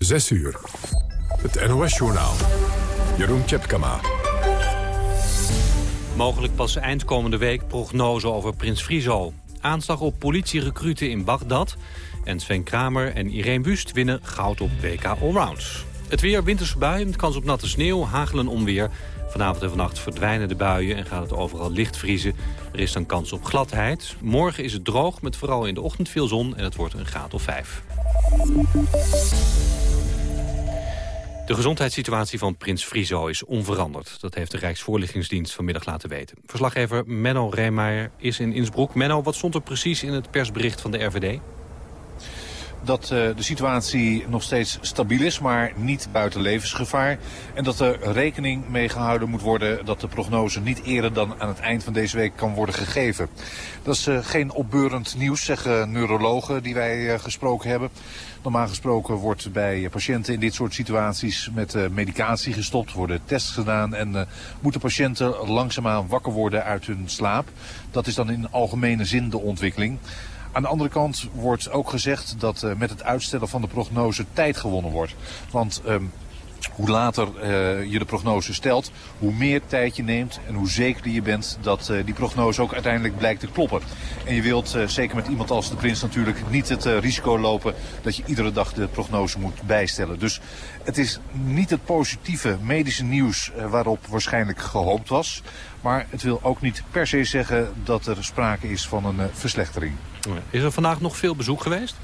6 uur. Het NOS-journaal. Jeroen Tjepkama. Mogelijk pas eind komende week prognose over Prins Frizo. Aanslag op politierecruten in Bagdad. En Sven Kramer en Irene Wust winnen goud op WK Allrounds. Het weer, winterse buien, kans op natte sneeuw, hagelen onweer. Vanavond en vannacht verdwijnen de buien en gaat het overal licht vriezen. Er is dan kans op gladheid. Morgen is het droog, met vooral in de ochtend veel zon en het wordt een graad of 5. De gezondheidssituatie van prins Friso is onveranderd. Dat heeft de Rijksvoorlichtingsdienst vanmiddag laten weten. Verslaggever Menno Reemeyer is in Innsbruck. Menno, wat stond er precies in het persbericht van de RVD? Dat uh, de situatie nog steeds stabiel is, maar niet buiten levensgevaar. En dat er rekening mee gehouden moet worden dat de prognose niet eerder dan aan het eind van deze week kan worden gegeven. Dat is uh, geen opbeurend nieuws, zeggen neurologen die wij uh, gesproken hebben. Normaal gesproken wordt bij patiënten in dit soort situaties met medicatie gestopt, worden tests gedaan en moeten patiënten langzaamaan wakker worden uit hun slaap. Dat is dan in algemene zin de ontwikkeling. Aan de andere kant wordt ook gezegd dat uh, met het uitstellen van de prognose tijd gewonnen wordt. Want um, hoe later uh, je de prognose stelt, hoe meer tijd je neemt en hoe zekerder je bent dat uh, die prognose ook uiteindelijk blijkt te kloppen. En je wilt, zeker met iemand als de prins natuurlijk, niet het risico lopen dat je iedere dag de prognose moet bijstellen. Dus het is niet het positieve medische nieuws waarop waarschijnlijk gehoopt was. Maar het wil ook niet per se zeggen dat er sprake is van een verslechtering. Is er vandaag nog veel bezoek geweest?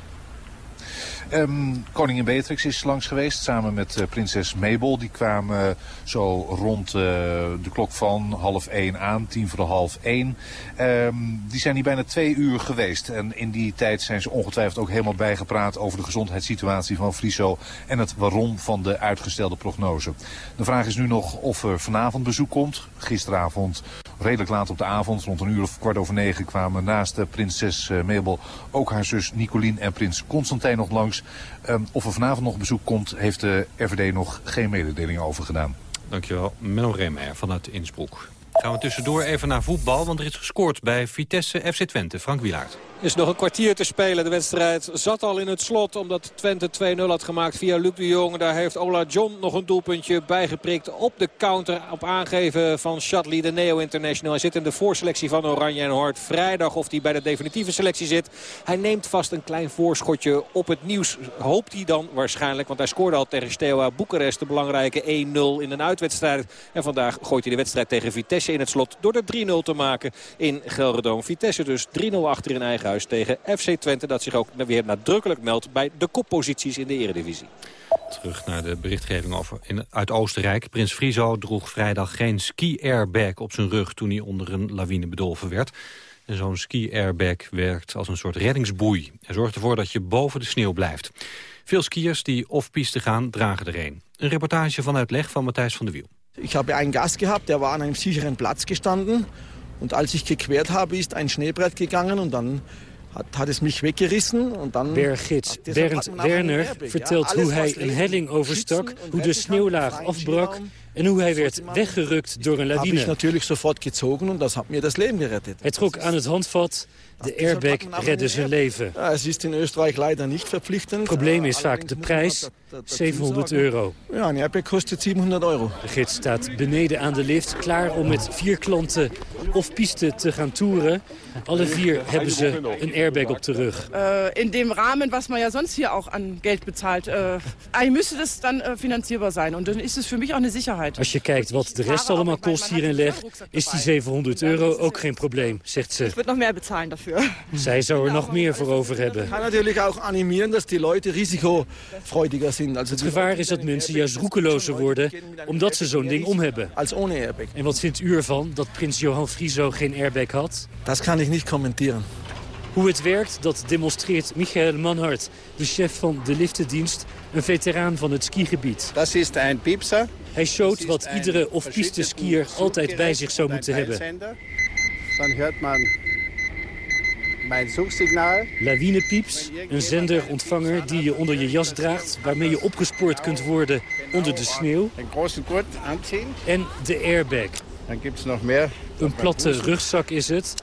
Um, koningin Beatrix is langs geweest samen met uh, prinses Mabel. Die kwamen uh, zo rond uh, de klok van half één aan, tien voor de half één. Um, die zijn hier bijna twee uur geweest. En in die tijd zijn ze ongetwijfeld ook helemaal bijgepraat over de gezondheidssituatie van Friso en het waarom van de uitgestelde prognose. De vraag is nu nog of er vanavond bezoek komt. Gisteravond redelijk laat op de avond, rond een uur of kwart over negen, kwamen naast de prinses uh, Mabel ook haar zus Nicolien en prins Constantijn nog langs. Um, of er vanavond nog bezoek komt, heeft de RVD nog geen mededeling over gedaan. Dankjewel, Menno Remer vanuit Innsbruck. Gaan we tussendoor even naar voetbal, want er is gescoord bij Vitesse FC Twente. Frank Wielaert. Is nog een kwartier te spelen. De wedstrijd zat al in het slot omdat Twente 2-0 had gemaakt via Luc de Jong. Daar heeft Ola John nog een doelpuntje bijgeprikt op de counter. Op aangeven van Shatley, de Neo-International. Hij zit in de voorselectie van Oranje en hoort vrijdag of hij bij de definitieve selectie zit. Hij neemt vast een klein voorschotje op het nieuws. Hoopt hij dan waarschijnlijk, want hij scoorde al tegen Steaua Boekarest. De belangrijke 1-0 in een uitwedstrijd. En vandaag gooit hij de wedstrijd tegen Vitesse in het slot door er 3-0 te maken in Gelredome. Vitesse dus 3-0 achter in eigen huis tegen FC Twente. Dat zich ook weer nadrukkelijk meldt bij de kopposities in de eredivisie. Terug naar de berichtgeving over in, uit Oostenrijk. Prins Friso droeg vrijdag geen ski-airbag op zijn rug... toen hij onder een lawine bedolven werd. En zo'n ski-airbag werkt als een soort reddingsboei. Hij zorgt ervoor dat je boven de sneeuw blijft. Veel skiers die off-piste gaan, dragen er een. Een reportage van uitleg van Matthijs van der Wiel. Ik heb een Gast gehad, der war aan een sicheren plaats gestanden. Und als ich gequert habe, ist ein Schneebrett gegangen und dann hat, hat es mich weggerissen. Und dann Berggids Bernd Werner vertelt hoe hij een helling overstak, hoe de sneeuwlaag afbrak en hoe hij werd weggerukt door een lawine. Heb ik natuurlijk sofort gezogen en dat heeft me het leven gered. Hij trok aan het handvat. De airbag redde zijn leven. Ja, het is in Oostenrijk leider niet verplichtend. Het probleem is vaak de prijs, 700 euro. Ja, een airbag kost 700 euro. De gids staat beneden aan de lift, klaar om met vier klanten of piste te gaan toeren. Alle vier hebben ze een airbag op de rug. Uh, in dem Rahmen, was man ja sonst hier auch an Geld bezahlt, uh, eigentlich müsste das dann uh, finanzierbar sein. Und dan is het voor mij ook een zekerheid. Als je kijkt wat de rest allemaal kost hier in leg, is die 700 euro ook geen probleem, zegt ze. Ik wil nog meer betalen daarvoor. Zij zou er nog meer voor over hebben. Het kan natuurlijk ook animeren dat die Leute risicofreudiger zijn. Het gevaar is dat mensen juist roekelozer worden omdat ze zo'n ding om hebben. Als ohne airbag. En wat vindt u ervan dat prins Johan Friso geen airbag had? Dat kan ik niet commenteren. Hoe het werkt, dat demonstreert Michael Manhart, de chef van de liftendienst, een veteraan van het skigebied. Dat is een piepser. Hij showt wat iedere off-piste skier altijd bij zich zou moeten hebben. Dan hoort man mijn zoeksignaal. Lawinepieps, een zenderontvanger die je onder je jas draagt... waarmee je opgespoord kunt worden onder de sneeuw. Een grote kort aanzien. En de airbag. Dan gibt es nog meer. Een platte rugzak is het.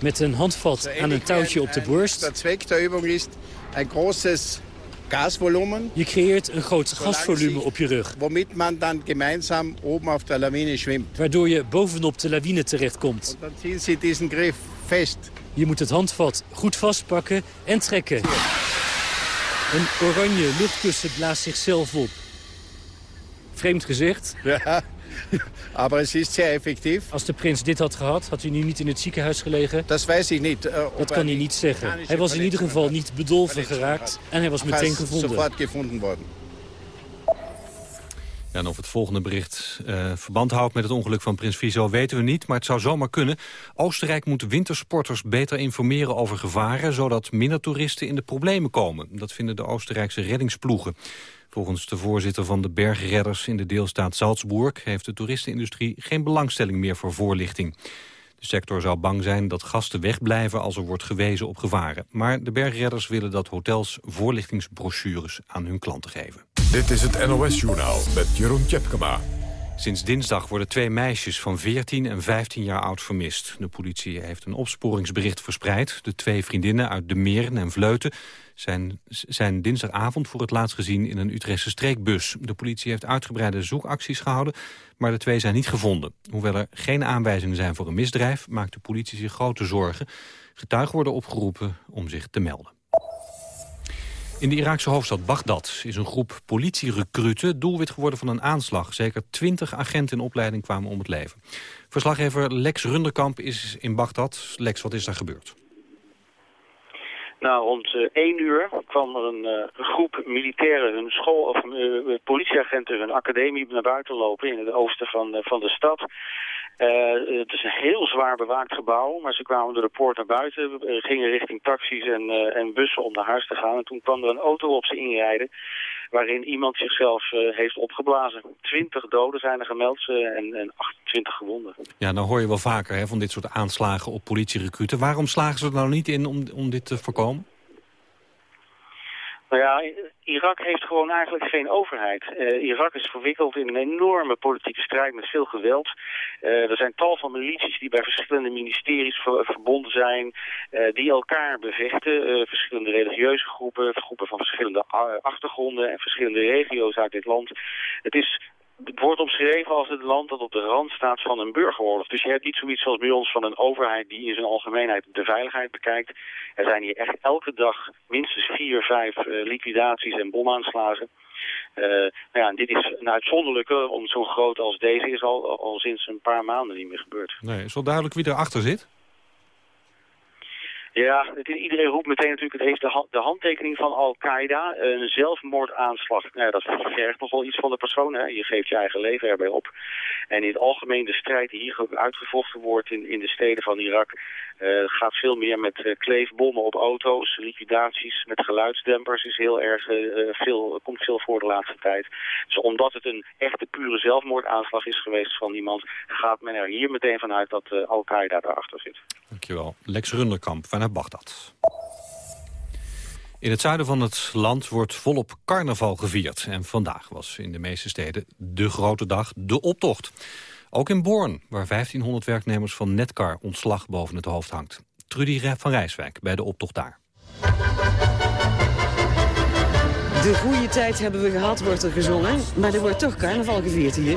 Met een handvat aan een touwtje op de borst. De der Übung is een großes Gasvolumen. Je creëert een groot gasvolume op je rug. Womit man dan gemeinsam oben auf der Lawine schwimmt. Waardoor je bovenop de lawine terechtkomt. Dan ziehen Sie diesen Griff fest. Je moet het handvat goed vastpakken en trekken. Een oranje luchtkussen blaast zichzelf op. Vreemd gezegd. Ja, aber es ist sehr effektiv. Als de prins dit had gehad, had hij nu niet in het ziekenhuis gelegen. Weiß ich nicht. äh, ob Dat kan hij niet zeggen. Hij was in ieder geval niet bedolven geraakt en hij was is meteen gevonden. gevonden worden. En of het volgende bericht eh, verband houdt met het ongeluk van Prins Friso weten we niet, maar het zou zomaar kunnen. Oostenrijk moet wintersporters beter informeren over gevaren, zodat minder toeristen in de problemen komen. Dat vinden de Oostenrijkse reddingsploegen. Volgens de voorzitter van de bergredders in de deelstaat Salzburg heeft de toeristenindustrie geen belangstelling meer voor voorlichting. De sector zou bang zijn dat gasten wegblijven als er wordt gewezen op gevaren. Maar de bergredders willen dat hotels voorlichtingsbrochures aan hun klanten geven. Dit is het NOS-journaal met Jeroen Tjepkema. Sinds dinsdag worden twee meisjes van 14 en 15 jaar oud vermist. De politie heeft een opsporingsbericht verspreid. De twee vriendinnen uit De Meren en Vleuten zijn, zijn dinsdagavond voor het laatst gezien in een Utrechtse streekbus. De politie heeft uitgebreide zoekacties gehouden, maar de twee zijn niet gevonden. Hoewel er geen aanwijzingen zijn voor een misdrijf, maakt de politie zich grote zorgen. Getuigen worden opgeroepen om zich te melden. In de Iraakse hoofdstad Bagdad is een groep politierecruten doelwit geworden van een aanslag. Zeker twintig agenten in opleiding kwamen om het leven. Verslaggever Lex Runderkamp is in Bagdad. Lex, wat is daar gebeurd? Nou, rond uh, uur kwam er een, een groep militairen, hun school, of uh, politieagenten, hun academie naar buiten lopen in het oosten van, van de stad. Uh, het is een heel zwaar bewaakt gebouw, maar ze kwamen door de poort naar buiten, gingen richting taxis en, en bussen om naar huis te gaan. En toen kwam er een auto op ze inrijden, waarin iemand zichzelf heeft opgeblazen. Twintig doden zijn er gemeld en, en 28 gewonden. Ja, nou hoor je wel vaker hè, van dit soort aanslagen op politierecruten. Waarom slagen ze er nou niet in om, om dit te voorkomen? Nou ja, Irak heeft gewoon eigenlijk geen overheid. Uh, Irak is verwikkeld in een enorme politieke strijd met veel geweld. Uh, er zijn tal van milities die bij verschillende ministeries ver verbonden zijn, uh, die elkaar bevechten. verschillende religieuze groepen, groepen van verschillende achtergronden en verschillende regio's uit dit land. Het is het wordt omschreven als het land dat op de rand staat van een burgeroorlog. Dus je hebt niet zoiets zoals bij ons van een overheid die in zijn algemeenheid de veiligheid bekijkt. Er zijn hier echt elke dag minstens vier, vijf uh, liquidaties en bomaanslagen. Uh, nou ja, en dit is een uitzonderlijke, om zo groot als deze is al, al sinds een paar maanden niet meer gebeurd. Nee, is wel duidelijk wie erachter zit? Ja, het, iedereen roept meteen natuurlijk, het heeft de, hand, de handtekening van Al-Qaeda, een zelfmoordaanslag. Nou dat vergt nogal iets van de persoon, hè. je geeft je eigen leven erbij op. En in het algemeen de strijd die hier uitgevochten wordt in, in de steden van Irak, uh, gaat veel meer met uh, kleefbommen op auto's, liquidaties met geluidsdempers is heel erg uh, veel, komt veel voor de laatste tijd. Dus omdat het een echte pure zelfmoordaanslag is geweest van iemand, gaat men er hier meteen vanuit dat Al-Qaeda daarachter zit. Dankjewel. Lex Runderkamp vanuit Bagdad. In het zuiden van het land wordt volop carnaval gevierd. En vandaag was in de meeste steden de grote dag, de optocht. Ook in Born, waar 1500 werknemers van Netcar ontslag boven het hoofd hangt. Trudy van Rijswijk bij de optocht daar. De goede tijd hebben we gehad, wordt er gezongen. Maar er wordt toch carnaval gevierd hier.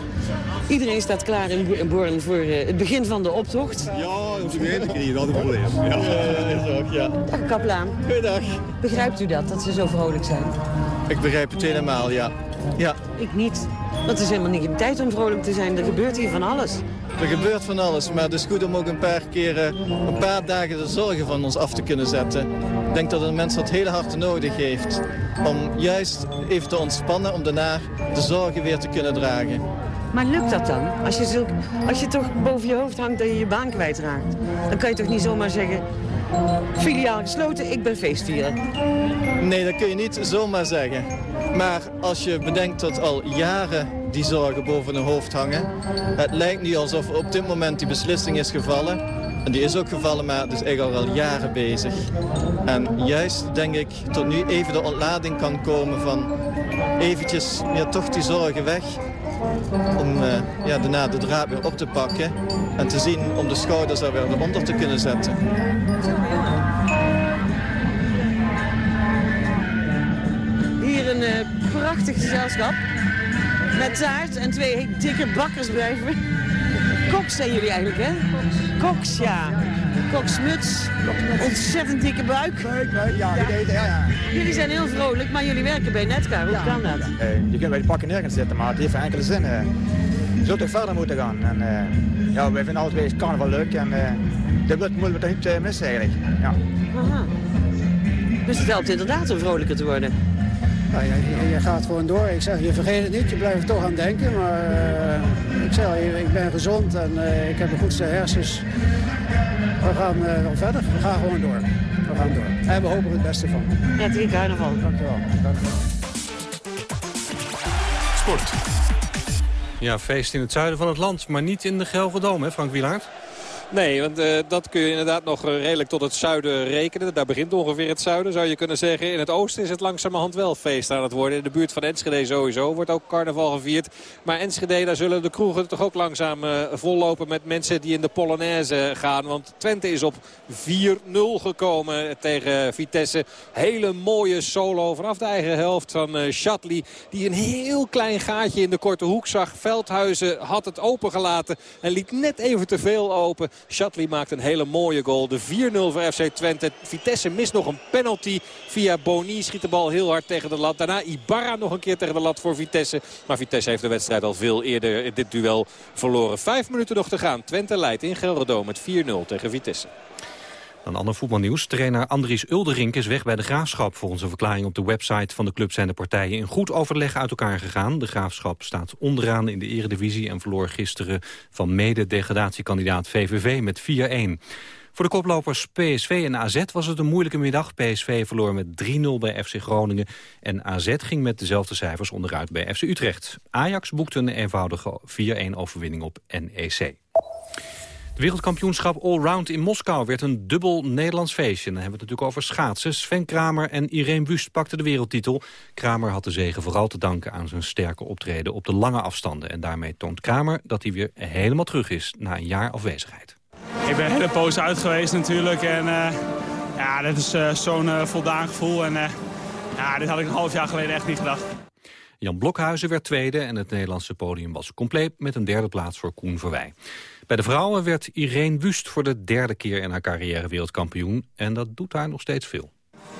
Iedereen staat klaar in Born voor uh, het begin van de optocht. Ja, onze gemeente hier, dat is een probleem. Ja, ja, ook, ja. Dag kaplaan. Goedendag. Begrijpt u dat, dat ze zo vrolijk zijn? Ik begrijp het helemaal, ja. Ja. Ik niet. Want het is helemaal niet in tijd om vrolijk te zijn. Er gebeurt hier van alles. Er gebeurt van alles, maar het is goed om ook een paar keren, een paar dagen de zorgen van ons af te kunnen zetten. Ik denk dat een mens dat heel hard nodig heeft. Om juist even te ontspannen, om daarna de zorgen weer te kunnen dragen. Maar lukt dat dan? Als je, zulk, als je toch boven je hoofd hangt dat je je baan kwijtraakt. Dan kan je toch niet zomaar zeggen... Filiaal gesloten, ik ben feestvieren. Nee, dat kun je niet zomaar zeggen. Maar als je bedenkt dat al jaren die zorgen boven hun hoofd hangen... het lijkt nu alsof op dit moment die beslissing is gevallen... En die is ook gevallen, maar het is eigenlijk al jaren bezig. En juist, denk ik, tot nu even de ontlading kan komen van... eventjes, ja, toch die zorgen weg om uh, ja, daarna de draad weer op te pakken en te zien om de schouders er weer onder te kunnen zetten. Prachtig gezelschap. Met taart en twee dikke bakkersblijven. Koks zijn jullie eigenlijk, hè? Koks, ja. Koksmuts. Ontzettend dikke buik. Buik, buik, ja. ja. ja, ja. Jullie zijn heel vrolijk, maar jullie werken bij Netcar. Hoe kan dat? Uh, je kunt bij de pakken nergens zitten, maar het heeft enkele zin. Uh, je zult toch verder moeten gaan. En, uh, ja, wij vinden altijd carnaval leuk en dat moeten we toch niet missen eigenlijk. Ja. Aha. Dus het helpt inderdaad om vrolijker te worden. Nou, je, je, gaat gewoon door. Ik zeg, je vergeet het niet, je blijft er toch aan denken. Maar uh, ik zeg, ik ben gezond en uh, ik heb een goedste hersens. We gaan uh, wel verder, we gaan gewoon door. We gaan door. En we hopen er het beste van. Dank je wel. Dank je wel. Sport. Ja, feest in het zuiden van het land, maar niet in de Gelredome, hè Frank Wielaert? Nee, want uh, dat kun je inderdaad nog redelijk tot het zuiden rekenen. Daar begint ongeveer het zuiden, zou je kunnen zeggen. In het oosten is het langzamerhand wel feest aan het worden. In de buurt van Enschede sowieso wordt ook carnaval gevierd. Maar Enschede, daar zullen de kroegen toch ook langzaam uh, vollopen met mensen die in de Polonaise gaan. Want Twente is op 4-0 gekomen tegen Vitesse. Hele mooie solo vanaf de eigen helft van uh, Shatley. Die een heel klein gaatje in de korte hoek zag. Veldhuizen had het opengelaten en liet net even te veel open. Shatley maakt een hele mooie goal. De 4-0 voor FC Twente. Vitesse mist nog een penalty via Boni. Schiet de bal heel hard tegen de lat. Daarna Ibarra nog een keer tegen de lat voor Vitesse. Maar Vitesse heeft de wedstrijd al veel eerder in dit duel verloren. Vijf minuten nog te gaan. Twente leidt in Gelredome met 4-0 tegen Vitesse. Dan ander voetbalnieuws. Trainer Andries Ulderink is weg bij de Graafschap. Volgens een verklaring op de website van de club zijn de partijen in goed overleg uit elkaar gegaan. De Graafschap staat onderaan in de eredivisie en verloor gisteren van mede-degradatiekandidaat VVV met 4-1. Voor de koplopers PSV en AZ was het een moeilijke middag. PSV verloor met 3-0 bij FC Groningen. En AZ ging met dezelfde cijfers onderuit bij FC Utrecht. Ajax boekte een eenvoudige 4-1 overwinning op NEC. Wereldkampioenschap Allround in Moskou werd een dubbel Nederlands feestje. dan hebben we het natuurlijk over schaatsen. Sven Kramer en Irene Wust pakten de wereldtitel. Kramer had de zegen vooral te danken aan zijn sterke optreden op de lange afstanden. En daarmee toont Kramer dat hij weer helemaal terug is na een jaar afwezigheid. Ik ben een hele poos uit geweest natuurlijk. En uh, ja, dit is uh, zo'n uh, voldaan gevoel. En ja, dit had ik een half jaar geleden echt niet gedacht. Jan Blokhuizen werd tweede en het Nederlandse podium was compleet met een derde plaats voor Koen Verwij. Bij de vrouwen werd Irene Wust voor de derde keer in haar carrière wereldkampioen. En dat doet haar nog steeds veel.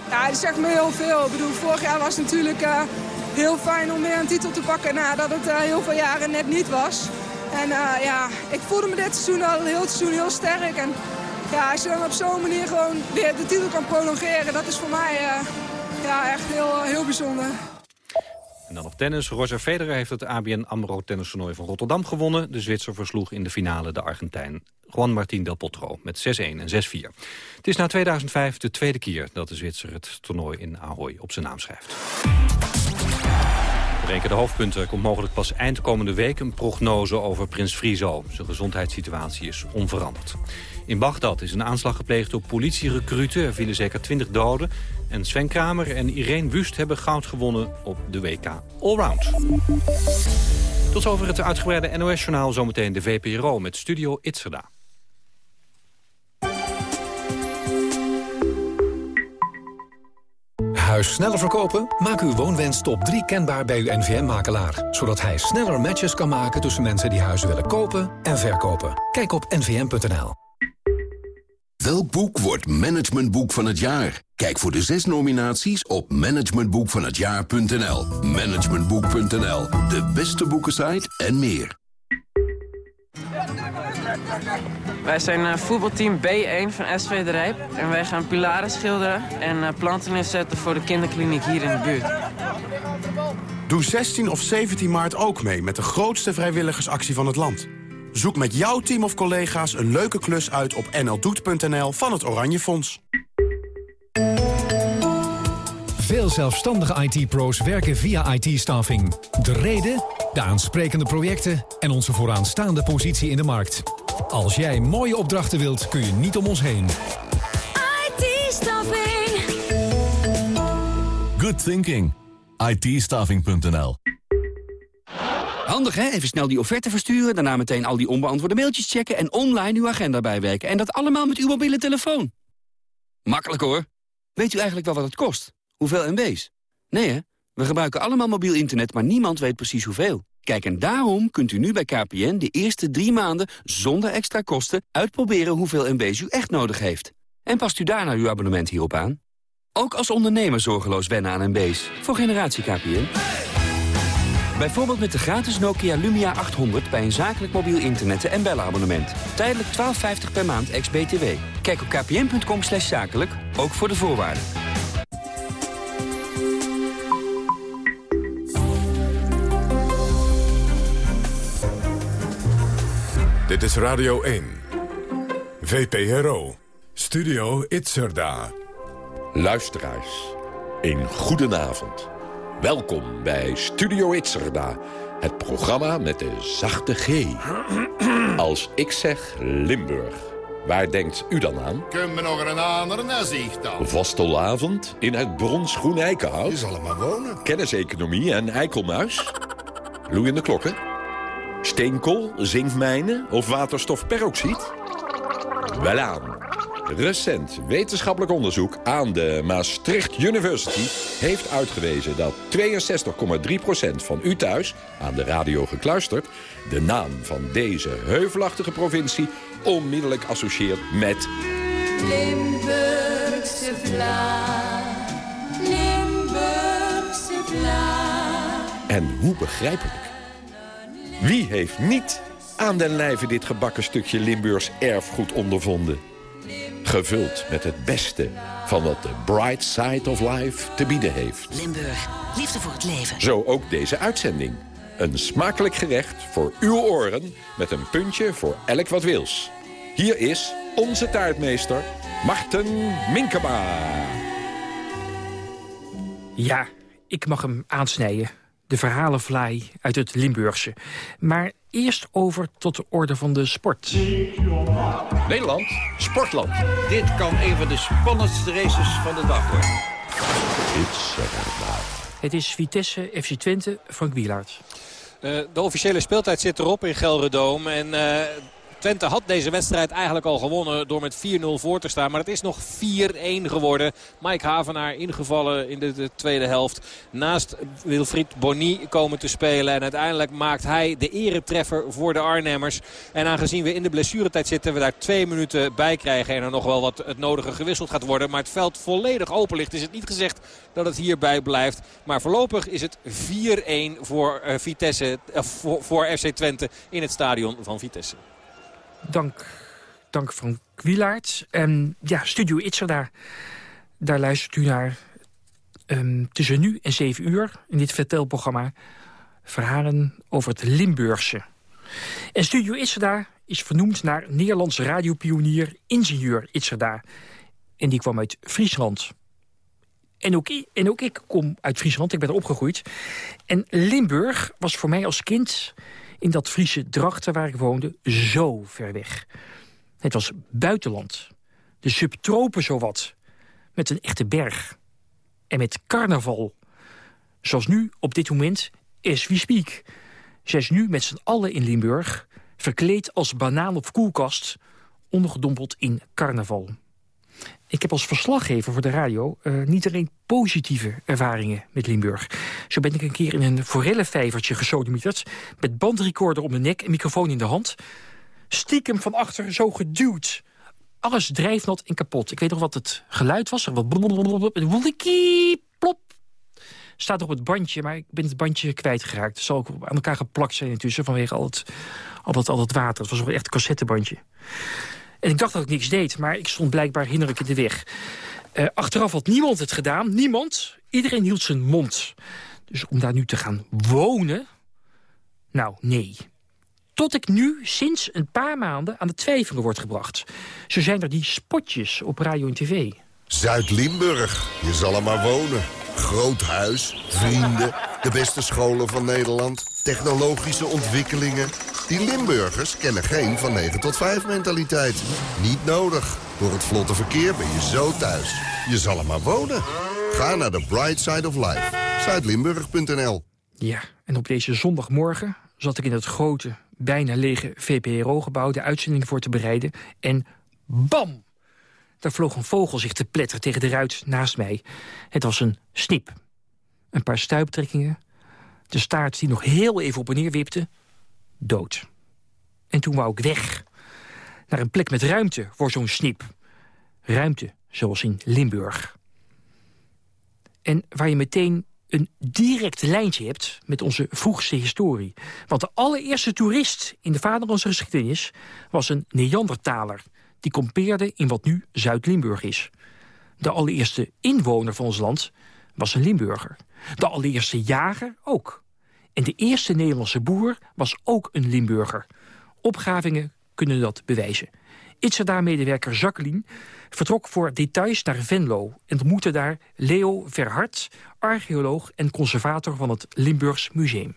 Ja, dat zegt me heel veel. Ik bedoel, vorig jaar was het natuurlijk uh, heel fijn om weer een titel te pakken nadat het uh, heel veel jaren net niet was. En uh, ja, ik voelde me dit seizoen al heel seizoen heel sterk. En ja, als je dan op zo'n manier gewoon weer de titel kan prolongeren, dat is voor mij ja, echt heel, heel bijzonder. En dan nog tennis. Roger Federer heeft het ABN AMRO tennistoernooi van Rotterdam gewonnen. De Zwitser versloeg in de finale de Argentijn Juan Martín del Potro met 6-1 en 6-4. Het is na 2005 de tweede keer dat de Zwitser het toernooi in Ahoy op zijn naam schrijft. Reken de hoofdpunten. Komt mogelijk pas eind komende week een prognose over prins Friso. Zijn gezondheidssituatie is onveranderd. In Bagdad is een aanslag gepleegd op politierecruten. Er vielen zeker 20 doden. En Sven Kramer en Irene Wust hebben goud gewonnen op de WK Allround. Tot zover het uitgebreide NOS-journaal. Zometeen de VPRO met Studio Itzerda. Huis sneller verkopen? Maak uw woonwens top 3 kenbaar bij uw NVM-makelaar. Zodat hij sneller matches kan maken tussen mensen die huizen willen kopen en verkopen. Kijk op nvm.nl. Welk boek wordt managementboek van het jaar? Kijk voor de zes nominaties op managementboekvanhetjaar.nl. Managementboek.nl, de beste boekensite en meer. Wij zijn uh, voetbalteam B1 van SV De Rijp. En wij gaan pilaren schilderen en uh, planten inzetten voor de kinderkliniek hier in de buurt. Doe 16 of 17 maart ook mee met de grootste vrijwilligersactie van het land. Zoek met jouw team of collega's een leuke klus uit op nldoet.nl van het Oranje Fonds. Veel zelfstandige IT-pro's werken via IT-staffing. De reden, de aansprekende projecten en onze vooraanstaande positie in de markt. Als jij mooie opdrachten wilt, kun je niet om ons heen. IT-staffing. Good thinking. it Handig hè? Even snel die offerte versturen, daarna meteen al die onbeantwoorde mailtjes checken... en online uw agenda bijwerken. En dat allemaal met uw mobiele telefoon. Makkelijk hoor. Weet u eigenlijk wel wat het kost? Hoeveel MB's? Nee hè? We gebruiken allemaal mobiel internet, maar niemand weet precies hoeveel. Kijk, en daarom kunt u nu bij KPN de eerste drie maanden zonder extra kosten uitproberen hoeveel MB's u echt nodig heeft. En past u daarna uw abonnement hierop aan? Ook als ondernemer zorgeloos wennen aan MB's. Voor generatie KPN. Bijvoorbeeld met de gratis Nokia Lumia 800 bij een zakelijk mobiel internet- en bellenabonnement. Tijdelijk 12,50 per maand ex-BTW. Kijk op kpn.com zakelijk, ook voor de voorwaarden. Dit is Radio 1. VPRO. Studio Itzerda. Luisteraars, een goedenavond. Welkom bij Studio Itzerda, het programma met de zachte G. Als ik zeg Limburg, waar denkt u dan aan? Kunnen we nog een andere nazicht dan? Vastelavond in het bronsgroen eikenhout? Je zal er maar wonen. Kenniseconomie en eikelmuis? Loeiende klokken? Steenkool, zinkmijnen of waterstofperoxide? Wel aan. Recent wetenschappelijk onderzoek aan de Maastricht University heeft uitgewezen dat 62,3% van u thuis, aan de radio gekluisterd, de naam van deze heuvelachtige provincie onmiddellijk associeert met Limburgse vla, Limburgse vla. En hoe begrijpelijk. Wie heeft niet aan den lijve dit gebakken stukje Limburgs erfgoed ondervonden? Gevuld met het beste van wat de Bright Side of Life te bieden heeft. Limburg, liefde voor het leven. Zo ook deze uitzending. Een smakelijk gerecht voor uw oren met een puntje voor elk wat wils. Hier is onze taartmeester, Marten Minkema. Ja, ik mag hem aansnijden. De verhalenvlaai uit het Limburgse. Maar eerst over tot de orde van de sport. Nederland, sportland. Dit kan een van de spannendste races van de dag worden. Het is Vitesse FC Twente, Frank Wielaert. Uh, de officiële speeltijd zit erop in Gelredoom. En uh, Twente had deze wedstrijd eigenlijk al gewonnen door met 4-0 voor te staan. Maar het is nog 4-1 geworden. Mike Havenaar ingevallen in de, de, tweede helft. Naast Wilfried Bonny komen te spelen. En uiteindelijk maakt hij de eretreffer voor de Arnhemmers. En aangezien we in de blessuretijd zitten, we daar twee minuten bij krijgen. En er nog wel wat het nodige gewisseld gaat worden. Maar het veld volledig open ligt. Is het niet gezegd dat het hierbij blijft. Maar voorlopig is het 4-1 voor, uh, Vitesse, uh, voor, voor FC Twente in het stadion van Vitesse. Dank, dank Frank Wielaert. En ja, Studio Itzer, daar, daar luistert u naar um, tussen nu en 7 uur... in dit vertelprogramma verhalen over het Limburgse. En Studio Itzerda is vernoemd naar Nederlandse radiopionier ingenieur Itzerda. En die kwam uit Friesland. En ook, en ook ik kom uit Friesland, ik ben er opgegroeid. En Limburg was voor mij als kind in dat Friese Drachten waar ik woonde zo ver weg. Het was buitenland. De subtropen zowat. Met een echte berg. En met carnaval. Zoals nu, op dit moment, as we speak. Zij is nu met z'n allen in Limburg... verkleed als banaan op koelkast... ondergedompeld in carnaval. Ik heb als verslaggever voor de radio uh, niet alleen positieve ervaringen met Limburg. Zo ben ik een keer in een forellenvijvertje gesodemieterd... met bandrecorder om de nek en microfoon in de hand. Stiekem van achter zo geduwd. Alles drijfnat en kapot. Ik weet nog wat het geluid was. Wat plop. Staat op het bandje, maar ik ben het bandje kwijtgeraakt. Het zal ook aan elkaar geplakt zijn intussen vanwege al het, al het, al het water. Het was wel echt een cassettebandje. En ik dacht dat ik niks deed, maar ik stond blijkbaar hinderlijk in de weg. Uh, achteraf had niemand het gedaan. Niemand. Iedereen hield zijn mond. Dus om daar nu te gaan wonen... Nou, nee. Tot ik nu sinds een paar maanden aan de twijfelen word gebracht. Zo zijn er die spotjes op radio en tv. Zuid-Limburg. Je zal er maar wonen. Groot huis, vrienden, de beste scholen van Nederland... technologische ontwikkelingen. Die Limburgers kennen geen van 9 tot 5 mentaliteit. Niet nodig. Door het vlotte verkeer ben je zo thuis. Je zal er maar wonen. Ga naar de Bright Side of Life. Zuidlimburg.nl Ja, en op deze zondagmorgen zat ik in het grote, bijna lege VPRO-gebouw... de uitzending voor te bereiden. En bam! Daar vloog een vogel zich te pletteren tegen de ruit naast mij. Het was een snip. een paar stuiptrekkingen... de staart die nog heel even op en neer wipte, dood. En toen wou ik weg. Naar een plek met ruimte voor zo'n snip. Ruimte, zoals in Limburg. En waar je meteen een direct lijntje hebt met onze vroegste historie. Want de allereerste toerist in de vaderlandse geschiedenis was een Neandertaler... die kompeerde in wat nu Zuid-Limburg is. De allereerste inwoner van ons land was een Limburger. De allereerste jager ook. En de eerste Nederlandse boer was ook een Limburger. Opgravingen kunnen dat bewijzen. Itzada-medewerker Jacqueline vertrok voor details naar Venlo... en ontmoette daar Leo Verhart, archeoloog en conservator van het Limburgs Museum.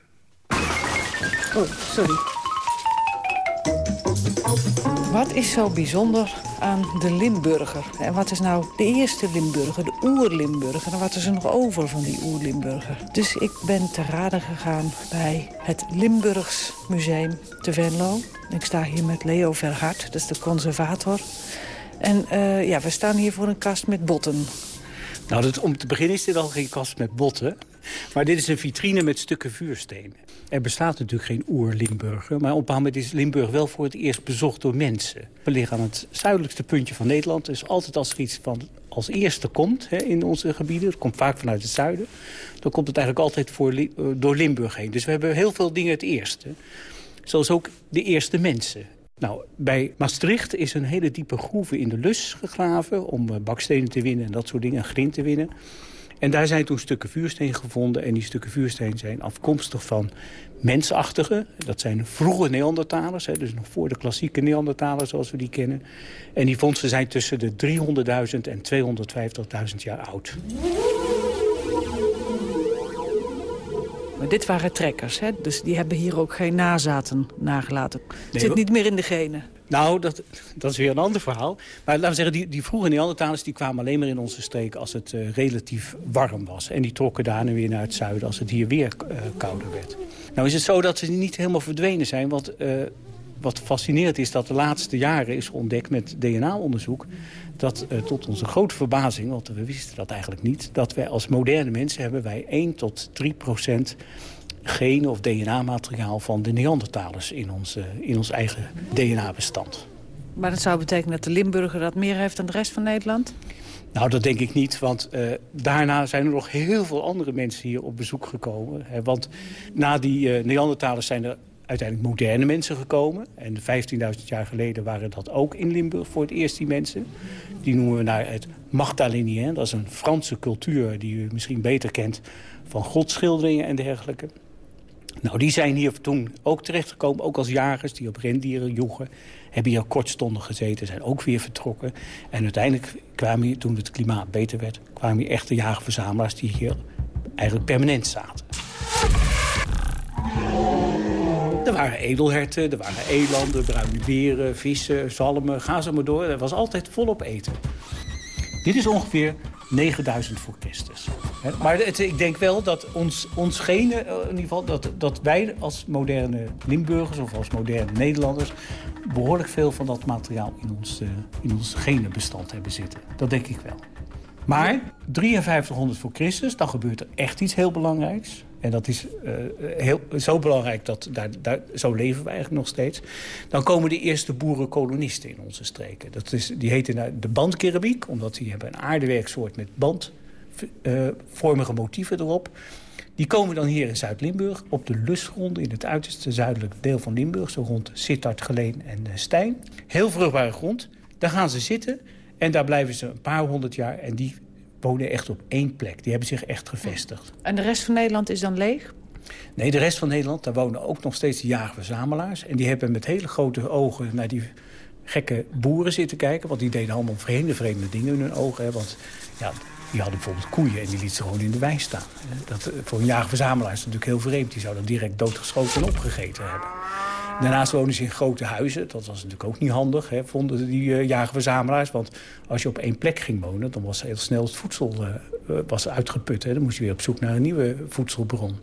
Oh, sorry. Wat is zo bijzonder aan de Limburger? En wat is nou de eerste Limburger, de oer-Limburger? En wat is er nog over van die oer-Limburger? Dus ik ben te raden gegaan bij het Limburgs Museum te Venlo. Ik sta hier met Leo Verhart, dat is de conservator. En uh, ja, we staan hier voor een kast met botten. Nou, dat, om te beginnen is dit al geen kast met botten. Maar dit is een vitrine met stukken vuursteen. Er bestaat natuurlijk geen oer-Limburger. Maar op een moment is Limburg wel voor het eerst bezocht door mensen. We liggen aan het zuidelijkste puntje van Nederland. Dus altijd als er iets van als eerste komt hè, in onze gebieden... het komt vaak vanuit het zuiden... dan komt het eigenlijk altijd eh, door Limburg heen. Dus we hebben heel veel dingen het eerste. Zoals ook de eerste mensen. Nou, bij Maastricht is een hele diepe groeve in de lus gegraven... om eh, bakstenen te winnen en dat soort dingen, en grind te winnen. En daar zijn toen stukken vuursteen gevonden. En die stukken vuursteen zijn afkomstig van mensachtige. Dat zijn vroege Neandertalers, hè, dus nog voor de klassieke Neandertalers zoals we die kennen. En die vondsten zijn tussen de 300.000 en 250.000 jaar oud. Maar dit waren trekkers, hè? dus die hebben hier ook geen nazaten nagelaten. Het zit niet meer in de genen. Nou, dat, dat is weer een ander verhaal. Maar laten we zeggen, die, die vroege Neandertalers die kwamen alleen maar in onze streek als het uh, relatief warm was. En die trokken daarna weer naar het zuiden als het hier weer uh, kouder werd. Nou is het zo dat ze niet helemaal verdwenen zijn, want... Uh, wat fascinerend is dat de laatste jaren is ontdekt met DNA-onderzoek... dat tot onze grote verbazing, want we wisten dat eigenlijk niet... dat wij als moderne mensen hebben wij 1 tot 3 procent genen of DNA-materiaal van de Neandertalers in ons, in ons eigen DNA-bestand. Maar dat zou betekenen dat de Limburger dat meer heeft dan de rest van Nederland? Nou, dat denk ik niet, want uh, daarna zijn er nog heel veel andere mensen hier op bezoek gekomen. Hè, want na die uh, Neandertalers zijn er uiteindelijk moderne mensen gekomen. En 15.000 jaar geleden waren dat ook in Limburg voor het eerst die mensen. Die noemen we naar het Magdalenien. Dat is een Franse cultuur die u misschien beter kent van godschilderingen en dergelijke. Nou, die zijn hier toen ook terechtgekomen, ook als jagers die op rendieren joegen. Hebben hier kortstondig gezeten, zijn ook weer vertrokken. En uiteindelijk kwamen hier, toen het klimaat beter werd, kwamen hier echte jagerverzamelaars die hier eigenlijk permanent zaten. Er waren edelherten, er waren elanden, bruine beren, vissen, zalmen. Ga zo maar door. Er was altijd volop eten. Dit is ongeveer 9000 voor Christus. Maar het, ik denk wel dat ons, ons gene, eh, in ieder geval, dat, dat wij als moderne Limburgers of als moderne Nederlanders behoorlijk veel van dat materiaal in ons, uh, in ons genenbestand hebben zitten. Dat denk ik wel. Maar 5300 voor Christus, dan gebeurt er echt iets heel belangrijks. En dat is uh, heel, zo belangrijk, dat daar, daar, zo leven we eigenlijk nog steeds. Dan komen de eerste boerenkolonisten in onze streken. Dat is, die heten de bandkeramiek, omdat die hebben een aardewerksoort met bandvormige uh, motieven erop. Die komen dan hier in Zuid-Limburg op de lusgronden in het uiterste zuidelijke deel van Limburg. Zo rond Sittard, Geleen en Stijn. Heel vruchtbare grond. Daar gaan ze zitten en daar blijven ze een paar honderd jaar. En die wonen echt op één plek. Die hebben zich echt gevestigd. En de rest van Nederland is dan leeg? Nee, de rest van Nederland, daar wonen ook nog steeds de jager-verzamelaars. En die hebben met hele grote ogen naar die gekke boeren zitten kijken. Want die deden allemaal vreemde, vreemde dingen in hun ogen. Hè. Want ja, die hadden bijvoorbeeld koeien en die lieten ze gewoon in de wei staan. Dat, voor een jager-verzamelaar is natuurlijk heel vreemd. Die zouden direct doodgeschoten en opgegeten hebben. Daarnaast wonen ze in grote huizen. Dat was natuurlijk ook niet handig, hè, vonden die uh, jager-verzamelaars. Want als je op één plek ging wonen, dan was heel snel het voedsel uh, was uitgeput. Hè. Dan moest je weer op zoek naar een nieuwe voedselbron.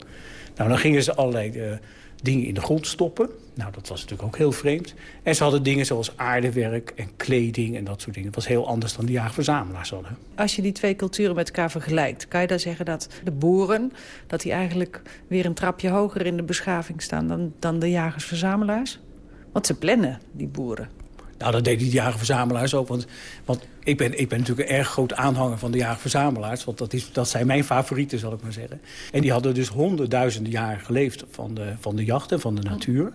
Nou, dan gingen ze allerlei dingen in de grond stoppen. Nou, dat was natuurlijk ook heel vreemd. En ze hadden dingen zoals aardewerk en kleding en dat soort dingen. Dat was heel anders dan de jager-verzamelaars hadden. Als je die twee culturen met elkaar vergelijkt... kan je dan zeggen dat de boeren... dat die eigenlijk weer een trapje hoger in de beschaving staan... dan, dan de jagers-verzamelaars? Want ze plannen, die boeren. Nou, dat deden die jager-verzamelaars ook. Want, want ik, ben, ik ben natuurlijk een erg groot aanhanger van de jager-verzamelaars. Want dat, is, dat zijn mijn favorieten, zal ik maar zeggen. En die hadden dus honderdduizenden jaren geleefd van de, van de jacht en van de natuur.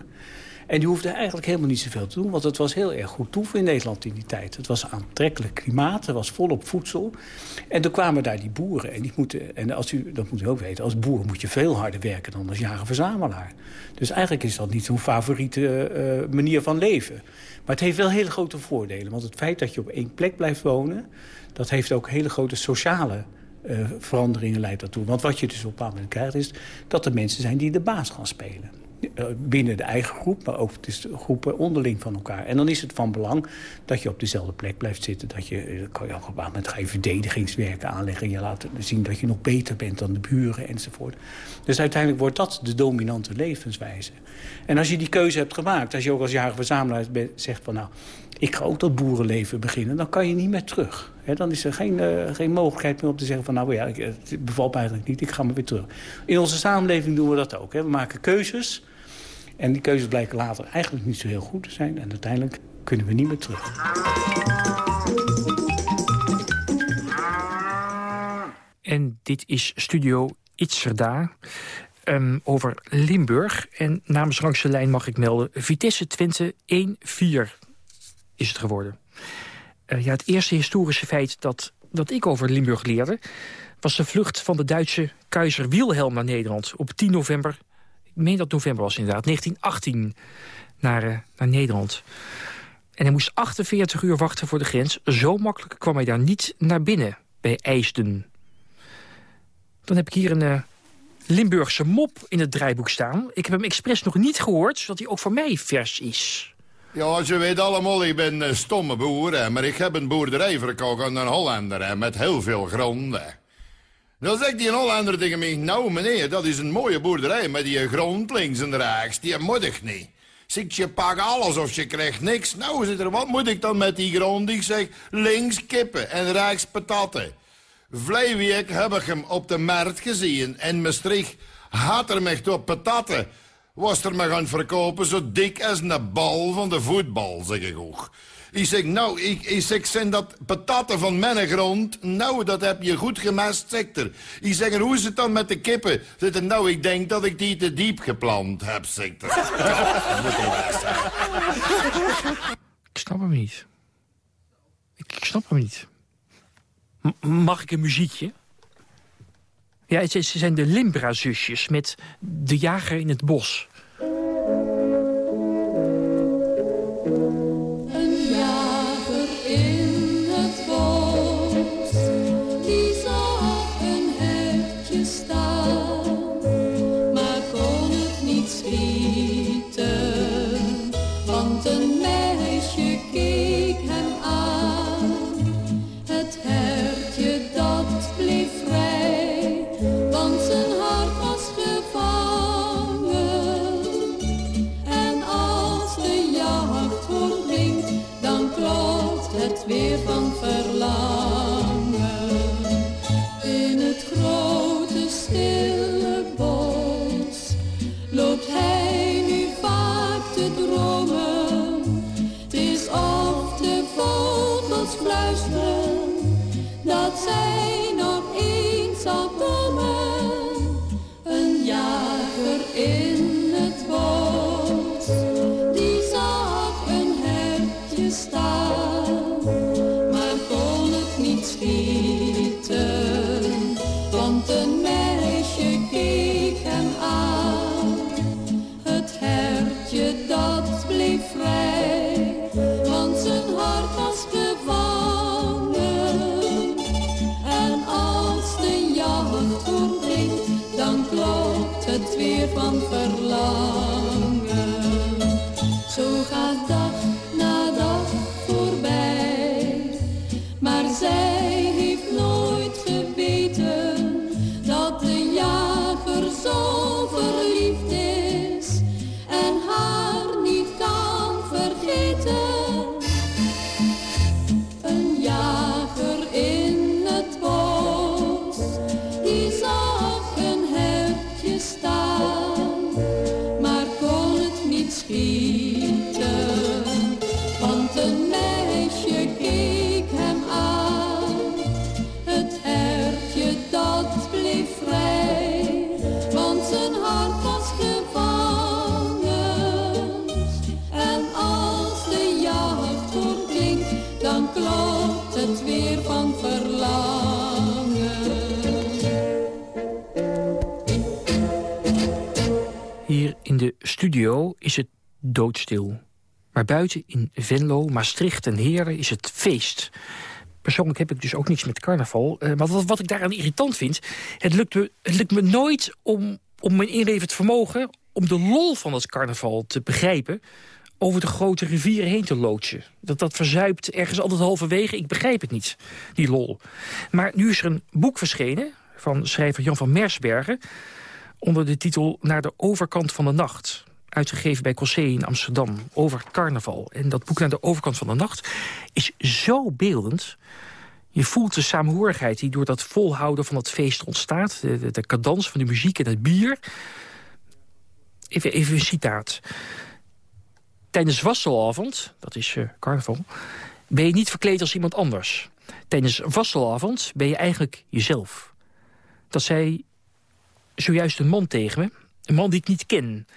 En die hoefden eigenlijk helemaal niet zoveel te doen. Want het was heel erg goed toe in Nederland in die tijd. Het was aantrekkelijk klimaat, het was volop voedsel. En toen kwamen daar die boeren. En, die moeten, en als u, dat moet u ook weten, als boer moet je veel harder werken dan als jager-verzamelaar. Dus eigenlijk is dat niet zo'n favoriete uh, manier van leven. Maar het heeft wel hele grote voordelen. Want het feit dat je op één plek blijft wonen... dat heeft ook hele grote sociale uh, veranderingen leidt daartoe. Want wat je dus op een bepaald moment krijgt... is dat er mensen zijn die de baas gaan spelen. Eh, binnen de eigen groep, maar ook dus groepen onderling van elkaar. En dan is het van belang dat je op dezelfde plek blijft zitten. Dat je, eh, kan je op een bepaald moment ga je verdedigingswerken aanleggen... en je laat zien dat je nog beter bent dan de buren enzovoort. Dus uiteindelijk wordt dat de dominante levenswijze. En als je die keuze hebt gemaakt, als je ook als jarige verzamelaar zegt van... nou, ik ga ook dat boerenleven beginnen, dan kan je niet meer terug. Dan is er geen, uh, geen mogelijkheid meer om te zeggen van... nou ja, het bevalt me eigenlijk niet, ik ga maar weer terug. In onze samenleving doen we dat ook. We maken keuzes en die keuzes blijken later eigenlijk niet zo heel goed te zijn. En uiteindelijk kunnen we niet meer terug. En dit is Studio Itzerda um, over Limburg. En namens langs de lijn mag ik melden... Vitesse Twente 1-4 is het geworden. Uh, ja, het eerste historische feit dat, dat ik over Limburg leerde... was de vlucht van de Duitse keizer Wilhelm naar Nederland... op 10 november, ik meen dat november was inderdaad, 1918... naar, uh, naar Nederland. En hij moest 48 uur wachten voor de grens. Zo makkelijk kwam hij daar niet naar binnen, bij IJsden. Dan heb ik hier een... Uh, Limburgse mop in het draaiboek staan. Ik heb hem expres nog niet gehoord, zodat hij ook voor mij vers is. Ja, je weet allemaal, ik ben een stomme boer, maar ik heb een boerderij verkocht aan een Hollander met heel veel gronden. Dan zegt die Hollander tegen mij, nou meneer, dat is een mooie boerderij met die grond links en rechts, die moet ik niet. Zeg, je pak alles of je krijgt niks. Nou, zit er, wat moet ik dan met die grond? Ik zeg, links kippen en rechts patatten. Vlijweek heb ik hem op de markt gezien en Maastricht had er me door patatten. Was er me gaan verkopen zo dik als een bal van de voetbal, zeg ik ook. Ik zeg, nou, ik, ik zeg, zijn dat patatten van mijn grond? Nou, dat heb je goed gemest, zegt er. Ik zeg, en hoe is het dan met de kippen? Zegt er, nou, ik denk dat ik die te diep geplant heb, zegt er. ik snap hem niet. Ik snap hem niet mag ik een muziekje? Ja, het, zijn de Limbra-zusjes met De Jager in het Bos. Doodstil. Maar buiten in Venlo, Maastricht en Heren is het feest. Persoonlijk heb ik dus ook niks met carnaval. Uh, maar wat, wat, ik daaraan irritant vind... het lukt me, het lukt me nooit om, om mijn inlevend vermogen... om de lol van het carnaval te begrijpen... over de grote rivieren heen te loodsen. Dat, dat verzuipt ergens altijd halverwege. Ik begrijp het niet, die lol. Maar nu is er een boek verschenen van schrijver Jan van Mersbergen... onder de titel Naar de overkant van de nacht uitgegeven bij Cossé in Amsterdam, over carnaval. En dat boek naar de overkant van de nacht is zo beeldend. Je voelt de saamhorigheid die door dat volhouden van het feest ontstaat. De, de, cadans van de muziek en het bier. Even, even een citaat. Tijdens wasselavond, dat is uh, carnaval, ben je niet verkleed als iemand anders. Tijdens wasselavond ben je eigenlijk jezelf. Dat zei zojuist een man tegen me. Een man die ik niet ken